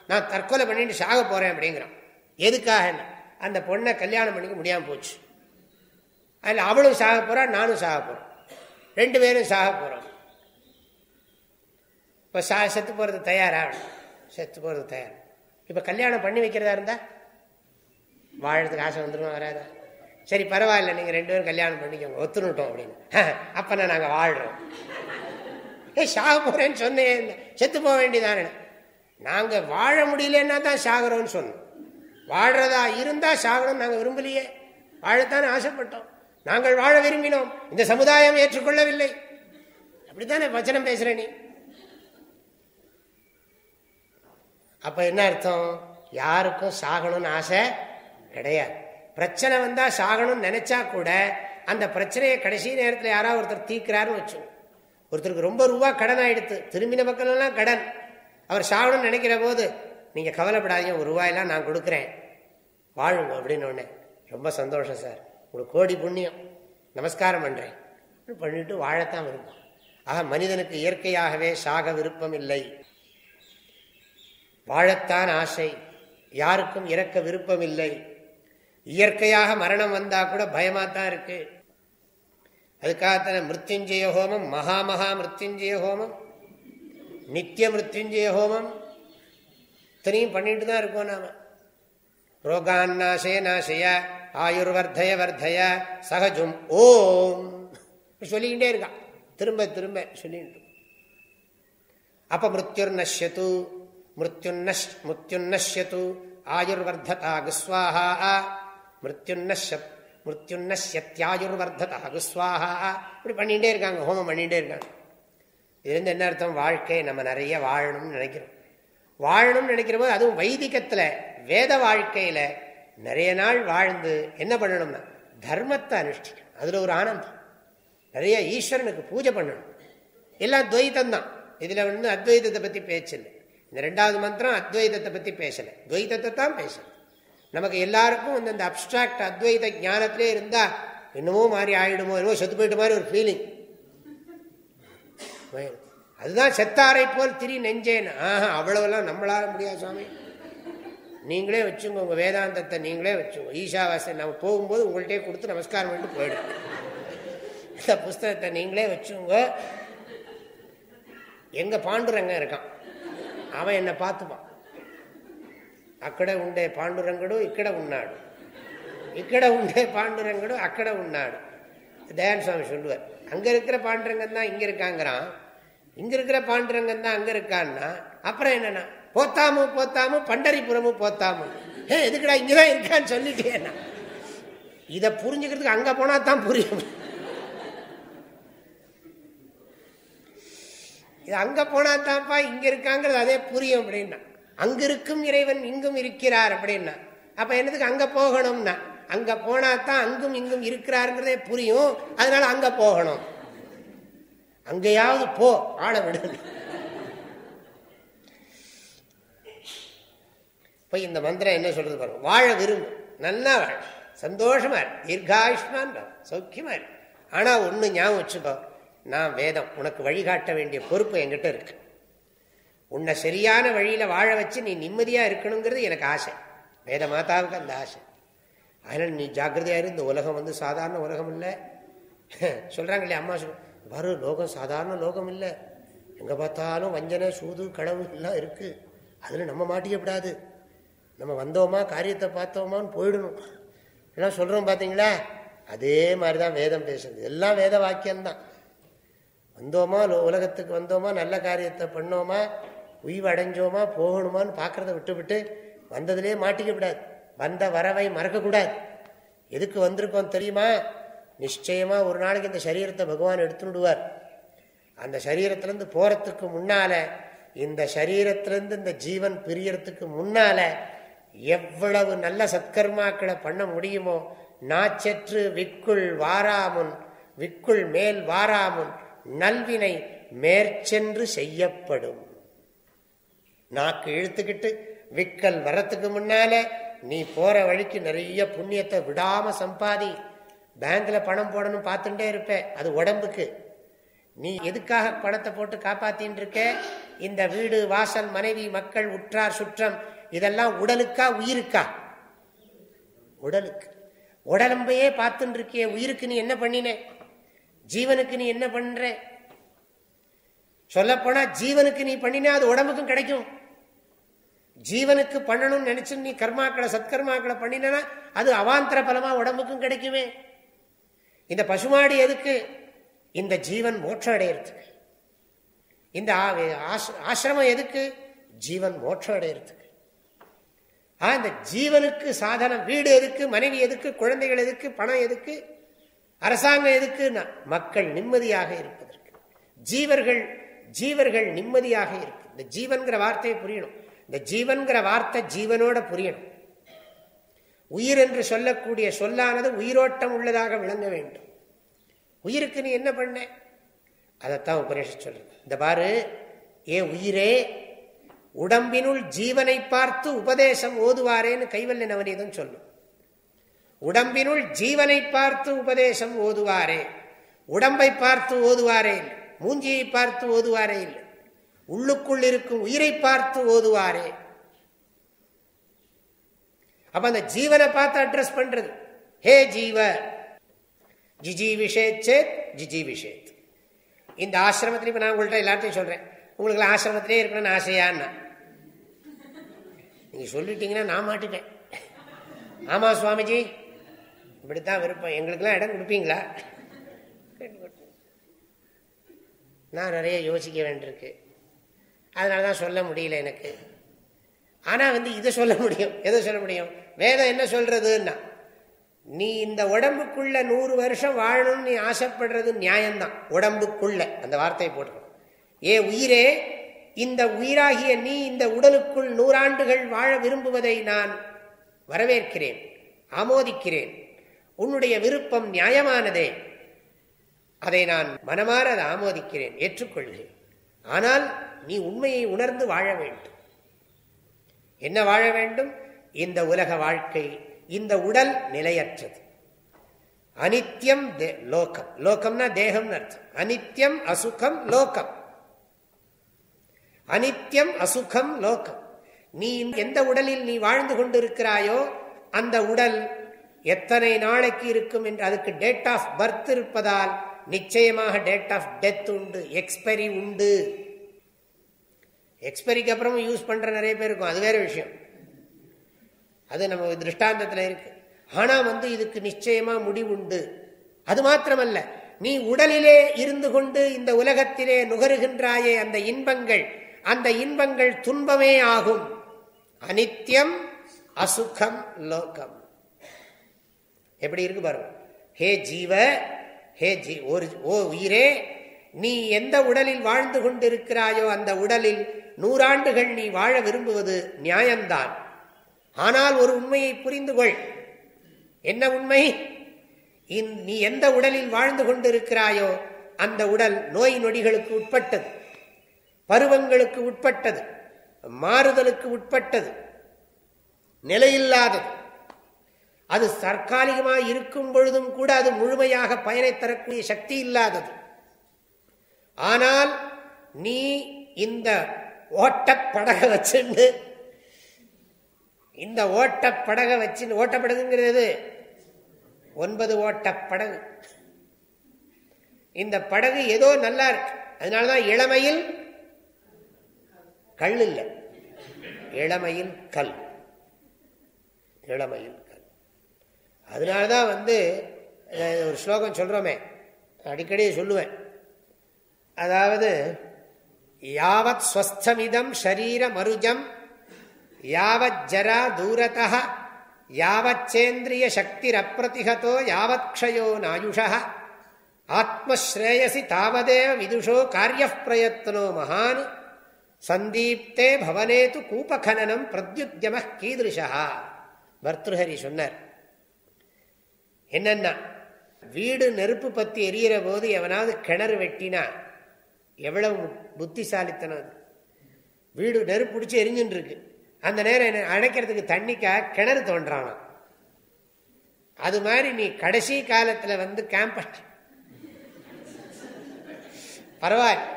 நான் தற்கொலை பண்ணிட்டு சாக போறேன் அப்படிங்கிறான். எதுக்காக அந்த பொண்ணை கல்யாணம் பண்ணிக்க முடியாம போச்சு. அதில் அவளும் சாக போறா நானும் சாக போறோம். ரெண்டு பேரும் சாக போறோம். இப்போ சா செத்து போகிறது தயாரா? செத்து போகிறது தயார். இப்போ கல்யாணம் பண்ணி வைக்கிறதா இருந்தா? வாழறதுக்கு ஆசை வந்துருமா வராதா? சரி பரவாயில்ல நீங்கள் ரெண்டு பேரும் கல்யாணம் பண்ணிக்கோங்க ஒத்துணுட்டோம் அப்படின்னு. அப்போனா நாங்கள் வாழ்கிறோம் ஏ சாக போகிறேன்னு சொன்னேன் செத்து போக வேண்டியதானே? நாங்கள் வாழ முடியலன்னா தான் சாகிறோம்னு சொன்னோம். வாழ்றதா இருந்தால் சாகணும் நாங்கள் விரும்பலையே. வாழத்தானே ஆசைப்பட்டோம். நாங்கள் வாழ விரும்பினோம். இந்த சமுதாயம் ஏற்றுக்கொள்ளவில்லை. அப்படித்தானே வச்சனம் பேசுற நீ? அப்ப என்ன அர்த்தம்? யாருக்கும் சாகணும்னு ஆசை கிடையாது. பிரச்சனை வந்தா சாகணும்னு நினைச்சா கூட அந்த பிரச்சனையை கடைசி நேரத்தில் யாராவது ஒருத்தர் தீக்கிறாருன்னு வச்சு ஒருத்தருக்கு ரொம்ப ரூபா கடன் ஆயிடுத்து. திரும்பின மக்கள் எல்லாம் கடன். அவர் சாகணும்னு நினைக்கிற போது நீங்க கவலைப்படாதீங்க ஒரு ரூபாயெல்லாம் நான் கொடுக்குறேன். வாழுங்க அப்படின்னு ஒண்ணு ரொம்ப சந்தோஷம் சார். உங்களுக்கு கோடி புண்ணியம். நமஸ்காரம் பண்றேன். பண்ணிட்டு வாழத்தான் விரும்பும் ஆக மனிதனுக்கு இயற்கையாகவே சாக விருப்பம் இல்லை. வாழத்தான் ஆசை. யாருக்கும் இறக்க விருப்பம் இல்லை. இயற்கையாக மரணம் வந்தா கூட பயமாக தான் இருக்கு. அதுக்காகத்தான மிருத்யுஞ்சய ஹோமம் மகா மகா மிருத்யுஞ்சய ஹோமம் நித்திய மிருத்யுஞ்சய ஹோமம். இத்தனையும் பண்ணிட்டு தான் இருக்கோம் நாம. ரோகான் நாசய நாசய ஆயுர்வர்தய வர்தய சகஜும் ஓம். சொல்லிக்கிட்டே இருக்கான் திரும்ப திரும்ப சொல்லிட்டு அப்ப மிருத்யுர் நஷ்யத்து மிருத்யுன்னஷ் மிருத்யுன்னஷ்யத்து ஆயுர்வர்ததா குஸ்வாஹா மிருத்யுன்னஷத் மிருத்யுன்னஷ்யத்யாயுர்வர்ததா குஸ்வாகா இப்படி பண்ணிகிட்டே இருக்காங்க ஹோமம் பண்ணிகிட்டே இருக்காங்க. இதுலேருந்து என்ன அர்த்தம்? வாழ்க்கை நம்ம நிறைய வாழணும்னு நினைக்கிறோம். வாழணும்னு நினைக்கிற போது அதுவும் வைதிகத்தில் வேத வாழ்க்கையில் நிறைய நாள் வாழ்ந்து என்ன பண்ணணும்னா தர்மத்தை அனுஷ்டிக்கணும். அதில் ஒரு ஆனந்தம். நிறைய ஈஸ்வரனுக்கு பூஜை பண்ணணும். எல்லாம் துவைத்தம் தான் இதில் வந்து அத்வைதத்தை பற்றி பேச்சில்லை இந்த ரெண்டாவது மந்திரம் அத்வைதத்தை பற்றி பேசலை. துவைதத்தை தான் பேசலை நமக்கு எல்லாருக்கும் வந்து அந்த அப்டிராக்ட் அத்வைத ஞானத்திலே இருந்தால் என்னமோ மாதிரி ஆயிடுமோ என்னமோ செத்து போயிட்டு மாதிரி ஒரு ஃபீலிங் அதுதான் செத்தாரை போல் திரி நெஞ்சேன். ஆஹா அவ்வளவுலாம் நம்மளால முடியாது சுவாமி. நீங்களே வச்சுங்க உங்க வேதாந்தத்தை நீங்களே வச்சுங்க. ஈஷாவாசை நம்ம போகும்போது உங்கள்கிட்டே கொடுத்து நமஸ்காரம் பண்ணிட்டு போயிடும் இந்த புஸ்தகத்தை நீங்களே வச்சுங்க. எங்க பாண்டுரங்க இருக்கான். அவன் என்னை பார்த்துப்பான். అక్కడ ఉండే పాండురంగుడు ఇక్కడ ఉన్నాడు ఇక్కడ ఉండే பாண்டுரங்கடும் அக்கட உண்ணாடு தயான் சுவாமி சொல்லுவார் அங்க இருக்கிற பாண்டுரங்கன் தான் இங்க இருக்காங்கிறான் இங்க இருக்கிற பாண்டுரங்கன் தான் அங்க இருக்கான்னா அப்புறம் என்னன்னா போத்தாமு போத்தாமு பண்டரிபுரமும் போத்தாமு ஏ எதுக்குடா இங்கதான் இருக்கான்னு சொல்லிட்டேன்னா இதை புரிஞ்சுக்கிறதுக்கு அங்க போனா தான் புரியும் இது அங்க போனா தான்ப்பா இங்க இருக்காங்கிறது அதே புரியும் அப்படின்னா அங்கிருக்கும் இறைவன் இங்கும் இருக்கிறார் அப்படின்னா. அப்ப என்னதுக்கு அங்க போகணும்னா? அங்க போனா தான் அங்கும் இங்கும் இருக்கிறாருங்கிறதே புரியும். அதனால அங்க போகணும். அங்கேயாவது போ ஆள விடுது போய் இந்த மந்திரம் என்ன சொல்றது பாருங்க. வாழ விரும்பு. நல்லா வாழ. சந்தோஷமா தீர்காயுஷ்மான் சௌக்கியமா இருக்கு ஆனா ஒண்ணு ஞாபகம் வச்சுக்கோ. நான் வேதம். உனக்கு வழிகாட்ட வேண்டிய பொறுப்பு என்கிட்ட இருக்கு. உன்னை சரியான வழியில் வாழ வச்சு நீ நிம்மதியாக இருக்கணுங்கிறது எனக்கு ஆசை. வேத மாதாவுக்கு அந்த ஆசை. அதனால் நீ ஜாக்கிரதையாக இரு இந்த உலகம் வந்து சாதாரண உலகம் இல்லை. சொல்கிறாங்க இல்லையா அம்மா சொல் வரும் லோகம் சாதாரண லோகம் இல்லை. எங்கே பார்த்தாலும் வஞ்சனை சூது களவு எல்லாம் இருக்குது அதில் நம்ம மாட்டிக்கப்படாது நம்ம வந்தோமா காரியத்தை பார்த்தோமான்னு போயிடணும். எல்லாம் சொல்கிறோம் பார்த்தீங்களா அதே மாதிரி தான் வேதம் பேசுறது. எல்லாம் வேத வாக்கியம்தான். வந்தோமா உலகத்துக்கு வந்தோமா நல்ல காரியத்தை பண்ணோமா உய்வு அடைஞ்சோமா போகணுமான்னு பார்க்கறத விட்டுவிட்டு விட்டு வந்ததுலேயே மாட்டிக்கப்படாது வந்த வரவை மறக்கக்கூடாது எதுக்கு வந்திருக்கோம் தெரியுமா? நிச்சயமாக ஒரு நாளைக்கு இந்த சரீரத்தை பகவான் எடுத்துடுவார் அந்த சரீரத்திலேருந்து போகிறதுக்கு முன்னால இந்த சரீரத்திலேருந்து இந்த ஜீவன் பிரியறதுக்கு முன்னால எவ்வளவு நல்ல சத்கர்மாக்களை பண்ண முடியுமோ நாச்சற்று விக்குள் வாராமுன் விக்குள் மேல் வாராமுன் நல்வினை மேற்சென்று செய்யப்படும். நாக்கு இழுத்துக்கிட்டு விக்கல் வரத்துக்கு முன்னால நீ போற வழிக்கு நிறைய புண்ணியத்தை விடாம சம்பாதி. பேங்க்ல பணம் போடணும் பார்த்துட்டே இருப்ப. அது உடம்புக்கு. நீ எதுக்காக பணத்தை போட்டு காப்பாத்தின்னு இருக்க? இந்த வீடு வாசல் மனைவி மக்கள் உற்றார் சுற்றம் இதெல்லாம் உடலுக்கா உயிருக்கா? உடலுக்கு. உடலம்பையே பார்த்துட்டு இருக்கிய உயிருக்கு நீ என்ன பண்ணின? ஜீவனுக்கு நீ என்ன பண்ற? சொல்லப்போனா ஜீவனுக்கு நீ பண்ணினா அது உடம்புக்கும் கிடைக்கும். ஜீவனுக்கு பண்ணணும்னு நினைச்சு நீ கர்மாக்களை சத்கர்மாக்களை பண்ணினா அது அவாந்தர பலமா உடம்புக்கும் கிடைக்குமே. இந்த பசுமாடு எதுக்கு? இந்த ஜீவன் மோட்சம் அடையிறதுக்கு இந்த ஆசிரமம் எதுக்கு? ஜீவன் மோட்சம் அடையிறதுக்கு இந்த ஜீவனுக்கு சாதனம் வீடு எதுக்கு? மனைவி எதுக்கு? குழந்தைகள் எதுக்கு? பணம் எதுக்கு? அரசாங்கம் எதுக்கு மக்கள் நிம்மதியாக இருப்பதற்கு. ஜீவர்கள் ஜீவர்கள் நிம்மதியாக இருக்கு இந்த ஜீவன்கிற வார்த்தையை புரியணும். இந்த ஜீவன்கிற வார்த்தை ஜீவனோட புரியணும். உயிர் என்று சொல்லக்கூடிய சொல்லானது உயிரோட்டம் உள்ளதாக விளங்க வேண்டும். உயிருக்கு நீ என்ன பண்ண? அதைத்தான் உபரேஷன் சொல்றது. இந்த பாரு ஏ உயிரே உடம்பினுள் ஜீவனை பார்த்து உபதேசம் ஓதுவாரேன்னு கைவல்ல நவநீதம் சொல்லும். உடம்பினுள் ஜீவனை பார்த்து உபதேசம் ஓதுவாரே உடம்பை பார்த்து ஓதுவாரே மூஞ்சியை பார்த்து ஓதுவாரே இல்லை. உள்ளுக்குள் இருக்கும் உயிரை பார்த்து ஓதுவாரே. அப்ப அந்த ஜீவனை பார்த்து அட்ரஸ் பண்றது. ஹே ஜீவ ஜிஜி விஷேச்சேத் ஜிஜி விஷேத். இந்த ஆசிரமத்தில் இப்போ நான் உங்கள்கிட்ட எல்லாத்தையும் சொல்றேன். உங்களுக்கு ஆசிரமத்திலே இருக்கணும்னு ஆசையான்னா. நீங்க சொல்லிட்டீங்கன்னா நான் மாட்டுட்டேன் ஆமா சுவாமிஜி இப்படித்தான் விருப்பம். எங்களுக்கெல்லாம் இடம் கொடுப்பீங்களா? நான் நிறைய யோசிக்க வேண்டியிருக்கு. அதனால தான் சொல்ல முடியல எனக்கு. ஆனால் வந்து இதை சொல்ல முடியும். எதை சொல்ல முடியும்? வேதம் என்ன சொல்றதுன்னா நீ இந்த உடம்புக்குள்ள நூறு வருஷம் வாழணும்னு நீ ஆசைப்படுறது நியாயம்தான். உடம்புக்குள்ள அந்த வார்த்தையை போட்டுக்கணும். ஏ உயிரே இந்த உயிராகிய நீ இந்த உடலுக்குள் நூறாண்டுகள் வாழ விரும்புவதை நான் வரவேற்கிறேன் ஆமோதிக்கிறேன். உன்னுடைய விருப்பம் நியாயமானதே. அதை நான் மனமாற ஆமோதிக்கிறேன் ஏற்றுக்கொள்கிறேன். ஆனால் நீ உண்மையை உணர்ந்து வாழ வேண்டும். என்ன வாழ வேண்டும்? இந்த உலக வாழ்க்கை இந்த உடல் நிலையற்றது. அனித்யம் லோகம். லோகம்னா தேகம் அர்த்தம். அனித்யம் அசுகம் லோகம். அனித்யம் அசுகம் லோகம். நீ எந்த உடலில் நீ வாழ்ந்து கொண்டிருக்கிறாயோ அந்த உடல் எத்தனை நாளைக்கு இருக்கும் என்று அதுக்கு டேட் ஆஃப் பர்த் இருப்பதால் நிச்சயமாக டேட் ஆஃப் டெத் உண்டு எக்ஸ்பைரி உண்டு. எக்ஸ்பைரிக்கு அப்புறமும் யூஸ் பண்ற நிறைய பேர் இருக்கும் அது வேற விஷயம். அது நம்ம திருஷ்டாந்தத்தில் இருக்கு. ஆனா வந்து இதுக்கு நிச்சயமா முடிவுண்டு அது மாத்திரமல்ல நீ உடலிலே இருந்து கொண்டு இந்த உலகத்திலே நுகருகின்றாயே அந்த இன்பங்கள் அந்த இன்பங்கள் துன்பமே ஆகும். அனித்யம் அசுகம் லோகம். எப்படி இருக்கு பாருங்க. ஹே ஜீவ ஹே ஜி ஒரு ஓ உயிரே நீ எந்த உடலில் வாழ்ந்து கொண்டிருக்கிறாயோ அந்த உடலில் நூறாண்டுகள் நீ வாழ விரும்புவது நியாயம்தான். ஆனால் ஒரு உண்மையை புரிந்து கொள். என்ன உண்மை? நீ எந்த உடலில் வாழ்ந்து கொண்டிருக்கிறாயோ அந்த உடல் நோய் நொடிகளுக்கு உட்பட்டது பருவங்களுக்கு உட்பட்டது மாறுதலுக்கு உட்பட்டது நிலையில்லாதது. அது தற்காலிகமாக இருக்கும் பொழுதும் கூட அது முழுமையாக பயனை தரக்கூடிய சக்தி இல்லாதது. ஆனால் நீ இந்த ஓட்டப்படக வச்சுண்டு இந்த ஓட்டப்படக வச்சு ஓட்டப்படகுங்கிறது ஒன்பது ஓட்ட படகு இந்த படகு ஏதோ நல்லா இருக்கு. அதனாலதான் இளமையில் கல் இல்லை. இளமையில் கல். இளமையில் அதனால தான் வந்து ஒரு ஸ்லோகம் சொல்கிறோமே அடிக்கடி சொல்லுவேன். அதாவது யாவத் ஸ்வஸ்தமிதம் ஷரீர மருஜம் யாவத் ஜரா தூரதா யாவச்சேந்திரிய சக்திரப்பிரதிகதோ யாவத்ஷயோ நாயுஷா ஆத்மஸ்ரேயசி தாவதேவ விதுஷோ காரிய பிரயத்னோ மகான் சந்தீப்தே பவனேது கூபகனனம் பிரத்யுத்யம கீதிருஷா பர்திருஹரி சொன்னார். என்னன்னா வீடு நெருப்பு பத்தி எரியிற போது எவனாவது கிணறு வெட்டினா எவ்வளவு புத்திசாலித்தனம் அது. வீடு நெருப்பு பிடிச்சி எரிஞ்சுட்டு இருக்கு அந்த நேரம் அணைக்கிறதுக்கு தண்ணிக்காக கிணறு தோன்றானா அது மாதிரி நீ கடைசி காலத்துல வந்து கேம்பஸ் பரவாயில்ல.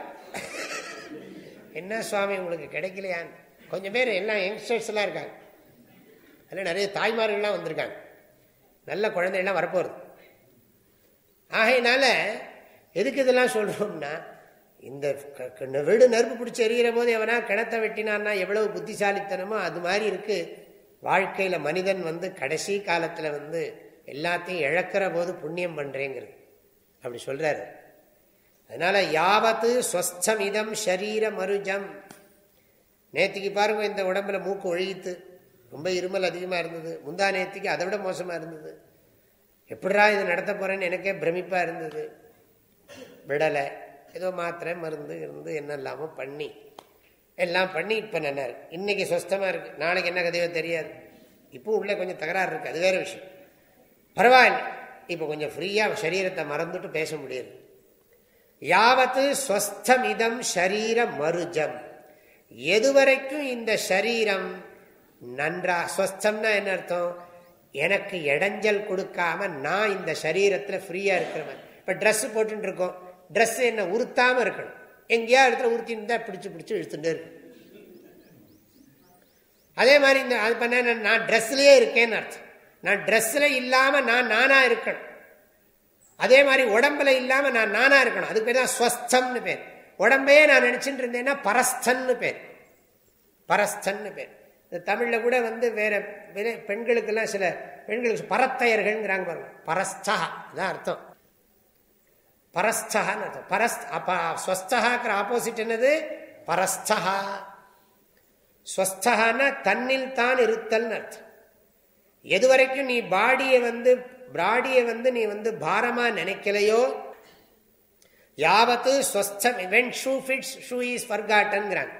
என்ன சுவாமி உங்களுக்கு கிடைக்கலையான்னு? கொஞ்சம் பேர் எல்லாம் யங்ஸ்டர்ஸ் எல்லாம் இருக்காங்க. அதில் நிறைய தாய்மார்கள்லாம் வந்திருக்காங்க. நல்ல குழந்தைகள்லாம் வரப்போகுது. ஆகையினால எதுக்கு இதெல்லாம் சொல்கிறோம்னா இந்த வீடு நெருப்பு பிடிச்சி எரிகிற போது எவனா கிணத்தை வெட்டினான்னா எவ்வளவு புத்திசாலித்தனமோ அது மாதிரி இருக்கு. வாழ்க்கையில் மனிதன் வந்து கடைசி காலத்தில் வந்து எல்லாத்தையும் இழக்கிற போது புண்ணியம் பண்ணுறேங்கிறது அப்படி சொல்கிறாரு அதனால யாவத்து ஸ்வஸ்தம் இதம் ஷரீர மருஜம். நேற்றுக்கு பாருங்க இந்த உடம்புல மூக்கு ஒழித்து ரொம்ப இருமல் அதிகமாக இருந்தது. முந்தா நேத்திக்கு அதை விட மோசமாக இருந்தது. எப்படா இது நடத்த போகிறேன்னு எனக்கே பிரமிப்பாக இருந்தது. விடலை. ஏதோ மாத்திரை மருந்து இருந்து என்னெல்லாமோ பண்ணி. எல்லாம் பண்ணி இப்போ நல்லா இருக்கு இன்றைக்கி சொஸ்தமாக இருக்குது நாளைக்கு என்ன கதையோ தெரியாது. இப்போ உள்ளே கொஞ்சம் தகராறு இருக்குது அது வேறு விஷயம். பரவாயில்ல. இப்போ கொஞ்சம் ஃப்ரீயாக சரீரத்தை மறந்துட்டு பேச முடியாது. யாவத்து ஸ்வஸ்தமிதம் ஷரீர மருஜம். எதுவரைக்கும் இந்த சரீரம் நன்றா ஸ்வஸ்தம்னா என்ன அர்த்தம்? எனக்கு இடைஞ்சல் கொடுக்காம நான் இந்த சரீரத்தில் ஃப்ரீயாக இருக்கிறவன். இப்போ ட்ரெஸ் போட்டுட்டு இருக்கோம் ட்ரெஸ் என்ன உறுத்தாமல் இருக்கணும். எங்கேயா இடத்துல உறுத்தின்னு தான் பிடிச்சி பிடிச்சி இழுத்துட்டு இருக்கும் அதே மாதிரி இந்த அது பண்ண நான் ட்ரெஸ்லேயே இருக்கேன்னு அர்த்தம். நான் ட்ரெஸ்ஸில் இல்லாமல் நான் நானாக இருக்கணும். அதே மாதிரி உடம்புல இல்லாமல் நான் நானாக இருக்கணும். அதுக்கு பேர் தான் ஸ்வஸ்தம்னு பேர். உடம்பையே நான் நினச்சிட்டு இருந்தேன்னா பரஸ்தன்னு பேர். பரஸ்தன்னு பேர். இந்த கூட வந்து வேற பெண்களுக்கெல்லாம் சில பெண்களுக்கு பரத்தையர்கள்ங்கிறாங்க பாருங்க. பரஸ்தா அதான் அர்த்தம். பரஸ்தகான்னு அர்த்தம். பரஸ்த் ஸ்வஸ்தகாக்கிற ஆப்போசிட் என்னது? பரஸ்தகா ஸ்வஸ்தகான்னா தன்னில் தான் இருத்தல்னு அர்த்தம். எது வரைக்கும் நீ பாடியை வந்து பாடியை வந்து நீ வந்து பாரமாக நினைக்கலையோ யாவத்து ஸ்வஸ்தம் when shoe fits shoe is ஃபர்காட்டன்ங்கிறாங்க.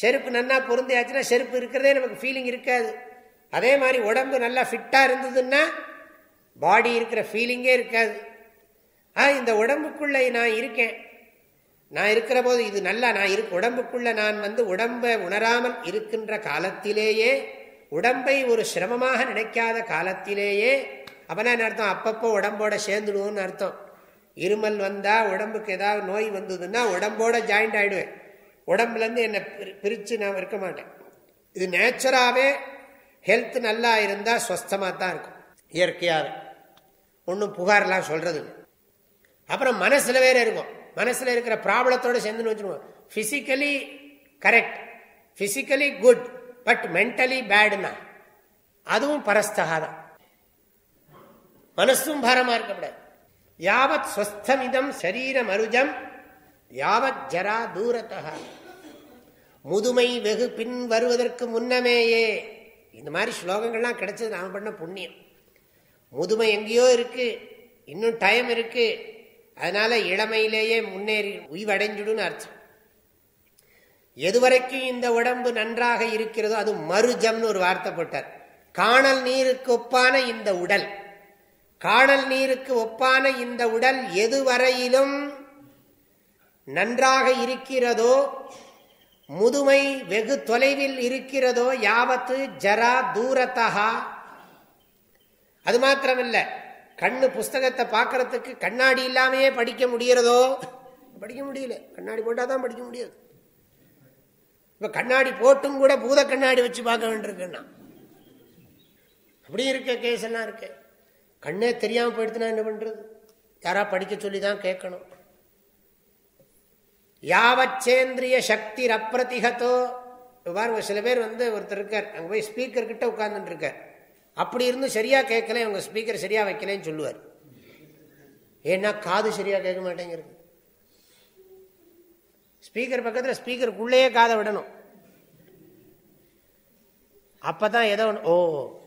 செருப்பு நல்லா பொருந்தியாச்சுன்னா செருப்பு இருக்கிறதே நமக்கு ஃபீலிங் இருக்காது. அதே மாதிரி உடம்பு நல்லா ஃபிட்டாக இருந்ததுன்னா பாடி இருக்கிற ஃபீலிங்கே இருக்காது. ஆ இந்த உடம்புக்குள்ளே நான் இருக்கேன். நான் இருக்கிற போது இது நல்லா நான் இருக்கு. உடம்புக்குள்ளே நான் வந்து உடம்பை உணராமல் இருக்கின்ற காலத்திலேயே உடம்பை ஒரு சிரமமாக நினைக்காத காலத்திலேயே அப்பனா அர்த்தம்? அப்பப்போ உடம்போட சேர்ந்துடுவோம்னு அர்த்தம். இருமல் வந்தால் உடம்புக்கு ஏதாவது நோய் வந்ததுன்னா உடம்போட ஜாயிண்ட் ஆகிடுவேன் உடம்புலேருந்து என்னை பிரித்து நான் இருக்க மாட்டேன். இது நேச்சராகவே ஹெல்த் நல்லா இருந்தால் ஸ்வஸ்தமாக தான் இருக்கும். இயற்கையாகவே ஒன்றும் புகார்லாம் சொல்கிறது அப்புறம் மனசில் வேற இருக்கும். மனசில் இருக்கிற ப்ராப்ளத்தோடு சேர்ந்துன்னு வச்சுருவோம் physically correct physically good but mentally பேடுனா அதுவும் பரஸ்தகா தான். மனசும் பாரமாக இருக்கக்கூடாது யாவத் ஸ்வஸ்தமிதம் சரீரம் அருஜம் யாவத் ஜரா தூரத்தகா. முதுமை வெகு பின் வருவதற்கு முன்னமேயே. இந்த மாதிரி ஸ்லோகங்கள்லாம் கிடைச்சது நாம் பண்ண புண்ணியம். முதுமை எங்கேயோ இருக்கு இன்னும் டைம் இருக்கு. அதனால இளமையிலேயே முன்னேறி உய்வடைஞ்சுடுன்னு அர்த்தம். எதுவரைக்கும் இந்த உடம்பு நன்றாக இருக்கிறதோ அது மருஜம்னு ஒரு வார்த்தை போட்டார். காணல் நீருக்கு ஒப்பான இந்த உடல். காணல் நீருக்கு ஒப்பான இந்த உடல் எதுவரையிலும் நன்றாக இருக்கிறதோ முதுமை வெகு தொலைவில் இருக்கிறதோ யாவத்து ஜரா தூரத்தகா அது மாத்திரமில்லை கண்ணு புஸ்தகத்தை பார்க்கறதுக்கு கண்ணாடி இல்லாமையே படிக்க முடியறதோ படிக்க முடியல. கண்ணாடி போட்டால் தான் படிக்க முடியாது. இப்ப கண்ணாடி போட்டும் கூட பூத கண்ணாடி வச்சு பார்க்க வேண்டியிருக்குன்னா. அப்படி இருக்க கேஸ் எல்லாம் இருக்கு. கண்ணே தெரியாம போயிடுத்துனா என்ன பண்றது? யாரா படிக்க சொல்லி தான் கேட்கணும். யாவச்சேந்திரிய சக்தி அப்பிரதிகத்தோ பாருங்க சில பேர் வந்து ஒருத்தர் இருக்கார். அங்கே போய் ஸ்பீக்கர் கிட்ட உட்கார்ந்துட்டு இருக்கார். அப்படி இருந்து சரியா கேட்கல. இவங்க ஸ்பீக்கர் சரியா வைக்கலன்னு சொல்லுவார். ஏன்னா காது சரியா கேட்க மாட்டேங்கிறது. ஸ்பீக்கர் பக்கத்தில் ஸ்பீக்கருக்குள்ளேயே காதை விடணும். அப்பதான் ஏதோ ஓ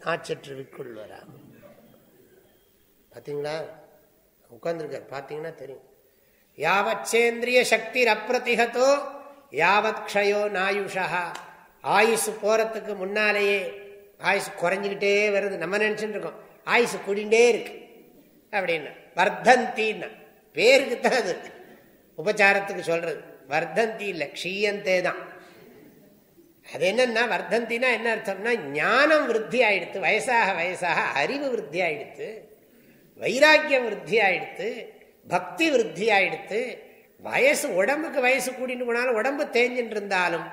நாச்சற்று விற்கொள்வரா பார்த்தீங்களா உட்கார்ந்துருக்கார். பார்த்தீங்கன்னா தெரியும். யாவச்சேந்திரிய சக்தி அப்பிரதிகத்தோ யாவத் க்ஷயோ நாயுஷா ஆயுசு போறதுக்கு முன்னாலேயே ஆயுசு குறைஞ்சிக்கிட்டே வருது. நம்ம நினைச்சுட்டு இருக்கோம் ஆயுசு குடிண்டே இருக்கு. அப்படின்னா. வர்த்தந்தின்னா பேருக்கு தான் அது. உபச்சாரத்துக்கு சொல்றது. வர்த்தந்தி இல்லை க்ஷீயந்தே தான். அது என்னன்னா வர்த்தந்தினா என்ன அர்த்தம்னா ஞானம் விருத்தி ஆயிடுத்து வயசாக வயசாக அறிவு விருத்தி ஆயிடுத்து வைராக்கியம் விருத்தி ஆயிடுத்து பக்தி விருத்தியாயிடுத்து வயசு உடம்புக்கு வயசு கூடின்னு போனாலும் உடம்பு தேஞ்சின்னு இருந்தாலும்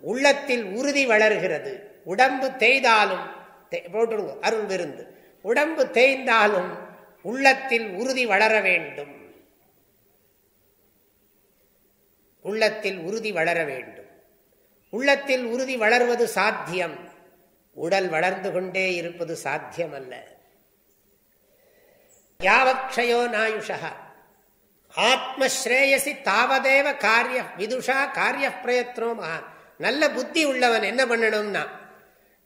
உள்ளத்தில் உறுதி வளர்கிறது. உடம்பு தேய்தாலும் போட்டுடுங்க அருள் விருந்து. உடம்பு தேய்ந்தாலும் உள்ளத்தில் உறுதி வளர வேண்டும். உள்ளத்தில் உறுதி வளர வேண்டும். உள்ளத்தில் உறுதி வளர்வது சாத்தியம். உடல் வளர்ந்து கொண்டே இருப்பது சாத்தியம் அல்ல யாவக்ஷயோ நாயுஷகா ஆத்மஸ்ரேயசி தாவதேவ காரிய விதுஷா காரிய பிரயத்னோ மகான் நல்ல புத்தி உள்ளவன் என்ன பண்ணணும்னா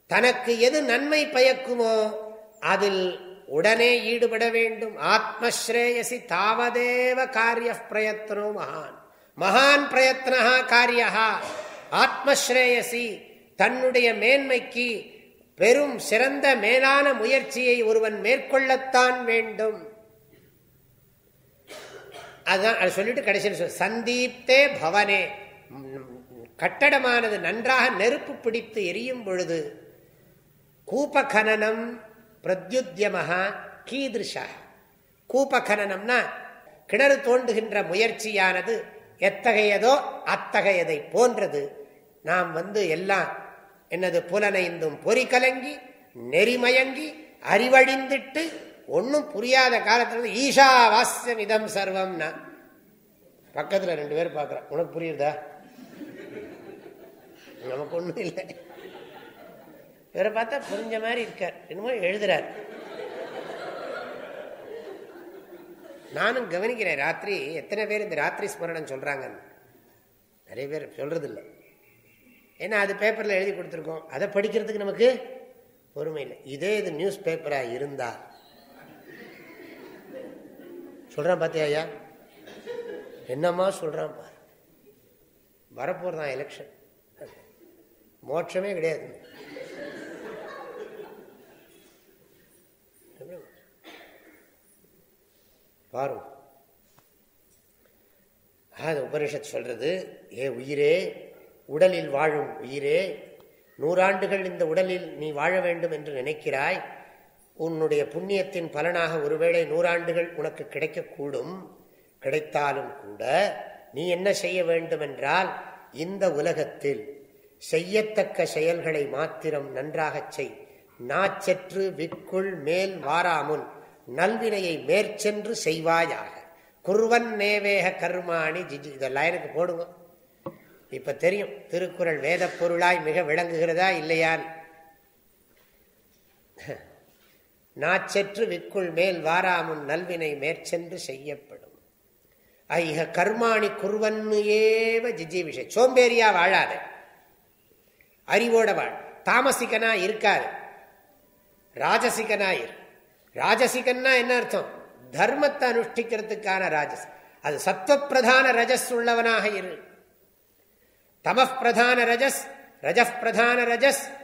தனக்கு எது நன்மை பயக்குமோ அதில் உடனே ஈடுபட வேண்டும். ஆத்மஸ்ரேயசி தாவதேவ காரிய பிரயத்னோ மகான் மகான் பிரயத்னா காரியா ஆத்மஸ்ரேயசி தன்னுடைய மேன்மைக்கு பெரும் சிறந்த மேலான முயற்சியை ஒருவன் மேற்கொள்ளத்தான் வேண்டும். அதுதான் அது சொல்லிட்டு கடைசியில் சொல் சந்தீப்தே பவனே. கட்டடமானது நன்றாக நெருப்பு பிடித்து எரியும் பொழுது கூபகனனம் பிரத்யுத்தியமகா கீதிருஷா கூபகனனம்னா கிணறு தோண்டுகின்ற முயற்சியானது எத்தகையதோ அத்தகையதை போன்றது. நாம் வந்து எல்லாம் என்னது புலனைந்தும் பொறி கலங்கி நெறிமயங்கி அறிவழிந்துட்டு ஒன்றும் புரியாத காலத்தில் ஈஷா வாசியம் இதம் சர்வம்னா. பக்கத்தில் ரெண்டு பேர் பார்க்குறேன் உனக்கு புரியுதா? நமக்கு ஒன்றும் இல்லை. இவரை பார்த்தா புரிஞ்ச மாதிரி இருக்கார். என்னமோ எழுதுறார். நானும் கவனிக்கிறேன் ராத்திரி எத்தனை பேர் இந்த ராத்திரி ஸ்மரணம் சொல்கிறாங்கன்னு நிறைய பேர் சொல்கிறதில்ல ஏன்னா அது பேப்பரில் எழுதி கொடுத்துருக்கோம். அதை படிக்கிறதுக்கு நமக்கு பொறுமை இல்லை. இதே இது நியூஸ் பேப்பராக இருந்தால் சொல்றான் பார்த்தியா ஐயா? என்னம்மா சொல்றான் பாரு. வரப்போறதான் எலெக்ஷன் மோட்சமே கிடையாது. பாருங்க அது உபனிஷத் சொல்றது ஏ உயிரே உடலில் வாழும் உயிரே நூறாண்டுகள் இந்த உடலில் நீ வாழ வேண்டும் என்று நினைக்கிறாய் உன்னுடைய புண்ணியத்தின் பலனாக ஒருவேளை நூறாண்டுகள் உனக்கு கிடைக்கக்கூடும். கிடைத்தாலும் கூட நீ என்ன செய்ய வேண்டும் என்றால் இந்த உலகத்தில் செய்யத்தக்க செயல்களை மாத்திரம் நன்றாகச் செய். நாச்செற்று விக்குள் மேல் வாராமுன் நல்வினையை மேற்சென்று செய்வாயாக. குருவன் நேவேக கர்மாணி ஜிஜி இதெல்லாம் எனக்கு போடுங்க. இப்ப தெரியும் திருக்குறள் வேத பொருளாய் மிக விளங்குகிறதா இல்லையான் நாச்செற்று விக்குள் மேல் வாராமுன் நல்வினை மேற்சென்று செய்யப்படும். ஐக கர்மாணி குருவன்னு ஏவ ஜிஜி விஷயம் சோம்பேறியா வாழாத. அறிவோட வாழ். தாமசிகனா இருக்காது ராஜசிகனா இரு. ராஜசிகன்னா என்ன அர்த்தம்? தர்மத்தை அனுஷ்டிக்கிறதுக்கான ராஜஸ். அது சத்வப்பிரதான ரஜஸ் உள்ளவனாக இரு. தமப்பிரதான ரஜஸ் ரஜப்பிரதான ரஜஸ்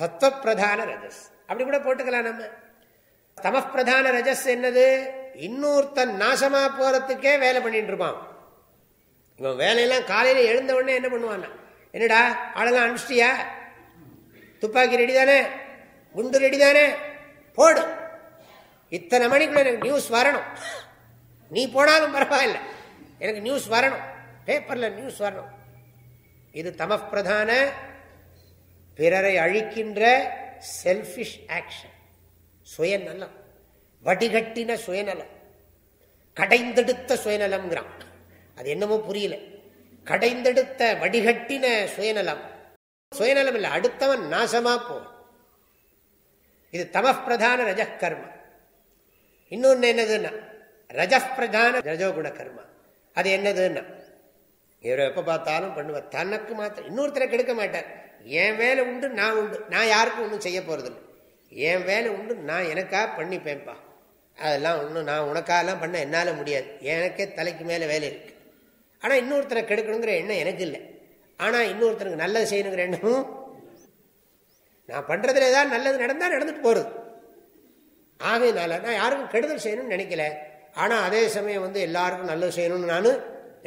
சத்வப்பிரதான ரஜஸ். அப்படி கூட போட்டுக்கலாம் நம்ம. தமப்பிரதான ரஜஸ் என்னது? இன்னொருத்தன் நாசமா போறதுக்கே வேலை பண்ணிட்டு இருப்பான். இவன் வேலையெல்லாம் காலையில எழுந்த உடனே என்ன பண்ணுவான்? என்னடா ஆளெல்லாம் அனுஷ்டியா துப்பாக்கி ரெடி தானே? குண்டு ரெடி தானே? போடு. இத்தனை மணிக்குள்ள எனக்கு நியூஸ் வரணும். நீ போனாலும் பரவாயில்ல. எனக்கு நியூஸ் வரணும். பேப்பர்ல நியூஸ் வரணும். இது தமப்பிரதான பிறரை அழிக்கின்ற செல்ஃபிஷ் ஆக்ஷன் சுயநலம். வடிகட்டின சுயநலம். கடைந்தெடுத்த சுயநலம்ங்கிறான். அது என்னமோ புரியல. கடைந்தெடுத்த வடிகட்டின சுயநலம். சுயநலம் இல்லை அடுத்தவன் நாசமா போகும் இது தமப்பிரதான ரஜகர்மா இன்னொன்னு என்னதுன்னா ரஜப்பிரதான ரஜோகுண கர்மா அது என்னதுன்னா இவரை எப்ப பார்த்தாலும் பண்ணுவார். தனக்கு மாத்திரம். இன்னொருத்தரை கெடுக்க மாட்டார். என் வேலை உண்டு நான் உண்டு. நான் யாருக்கும் ஒன்றும் செய்ய போகிறதில்ல என் வேலை உண்டு நான் எனக்காக பண்ணிப்பேன்ப்பா. அதெல்லாம் ஒன்றும் நான் உனக்காகலாம் பண்ண என்னால் முடியாது. எனக்கே தலைக்கு மேலே வேலை இருக்குது ஆனால் இன்னொருத்தரை கெடுக்கணுங்கிற எண்ணம் எனக்கு இல்லை. ஆனால் இன்னொருத்தருக்கு நல்லது செய்யணுங்கிற எண்ணமும் நான் பண்ணுறதுல ஏதாவது நல்லது நடந்தால் நடந்துட்டு போகிறது ஆகையினால நான் யாருக்கும் கெடுதல் செய்யணும்னு நினைக்கல. ஆனால் அதே சமயம் வந்து எல்லாருக்கும் நல்லது செய்யணும்னு நான்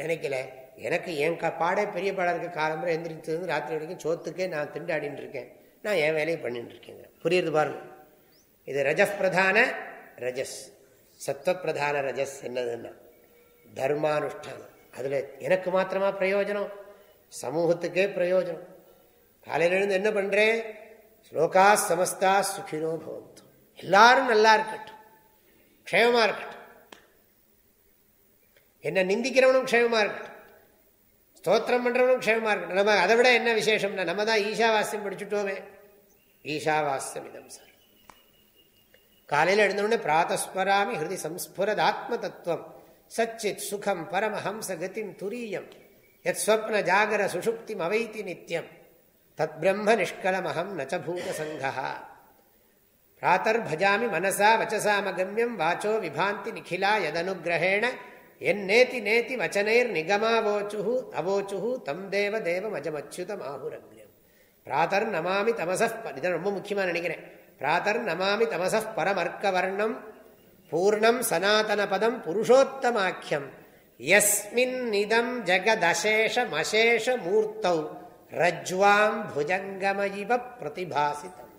நினைக்கல. எனக்கு என் பாடே பெரிய பாடம் இருக்க காலம்பரம் எந்திரிச்சது ராத்திரி வரைக்கும் சோத்துக்கே நான் திண்டாடின்னு இருக்கேன் நான் என் வேலையை பண்ணிட்டு இருக்கேங்க புரியுது பாருங்க. இது ரஜஸ் பிரதான ரஜஸ். சத்வப்பிரதான ரஜஸ் என்னதுன்னா தர்மானுஷ்டானம். அதில் எனக்கு மாத்திரமா பிரயோஜனம் சமூகத்துக்கே பிரயோஜனம். காலையிலேருந்து என்ன பண்ணுறேன் ஸ்லோகா சமஸ்தா சுகினோ பவந்து. எல்லாரும் நல்லா இருக்கட்டும். க்ஷேமமா இருக்கட்டும். என்ன நிந்திக்கிறவனும் க்ஷேமமா இருக்கட்டும். ஸ்தோத்திரம் பண்ணுறவனும் க்ஷேமமாக இருக்கணும். நம்ம அதை விட என்ன விசேஷம்னா நம்ம தான் ஈஷாவாஸ்யம் படிச்சுட்டோமே. ஈஷாவாஸ்யம் இதம் சார். காலையில் எழுந்தவுடனே பிராத்தஸ்மராமி ஹிருதி சம்ஸ்புரத் ஆத்ம தத்துவம் சச்சித் சுகம் பரமஹம்ச கதிம் துரியம். எத் ஸ்வப்ன ஜாகர சுஷுப்தி அவைத்தி நித்தியம் தத் பிரம்ம நிஷ்கலமகம் நச்சபூத சங்கா பிராத்தர் பஜாமி மனசா வச்சசாமகமியம் வாச்சோ விபாந்தி நிகிலா யதனுகிரகேண என் நேத்தி நேத்தி வச்சனைர் நிகமாவோச்சு அவோச்சு தம் தேவ தேவம் அஜமச்சுதம் ஆகுரக்யம் பிராத்தர் நமாமி தமசப் இதான் ரொம்ப முக்கியமாக நினைக்கிறேன். பிராத்தர் நமாமி தமசப் பரமர்க்கவர்ணம் பூர்ணம் சனாதன பதம் புருஷோத்தமாக்கியம். எஸ்மின் இதம் ஜெகதசேஷ மசேஷ மூர்த்தௌ ரஜ்வாம் புஜங்கமயிவ பிரதிபாசிதம்.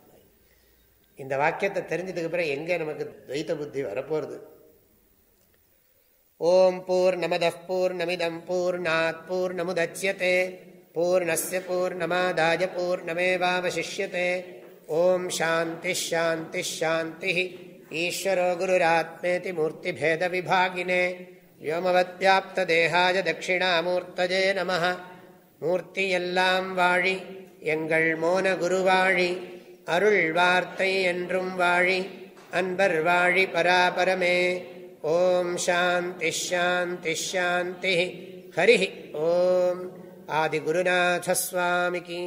இந்த வாக்கியத்தை தெரிஞ்சதுக்கு பிறகு எங்கே நமக்கு துவைத்த புத்தி வரப்போகிறது ஓம் பூர்ணமத பூர்ணமிதம் பூர்ணாத் பூர்ணமுதட்சியதே பூர்ணஸ்ய பூர்ணமாதாய பூர்ணமேவாவசிஷ்யते ஓம் சாந்தி ஷாந்தி ஷாந்தி. ஈஸ்வரோ குருராத்மேதி மூர்த்திபேதவிபாகினே வியோமவத்யாப்ததேகாய தட்சிணாமூர்த்தஜே நம மூர்த்தியெல்லாம் வாழி எங்கள் மோன குருவாழி அருள் வார்த்தை என்றும் வாழி அன்பர் வாழி பராபரமே ஓம் சாந்தி ஷாந்தி ஷாந்தி. ஹரி ஓம். ஆதிகுருநாதஸ்வாமிக்கு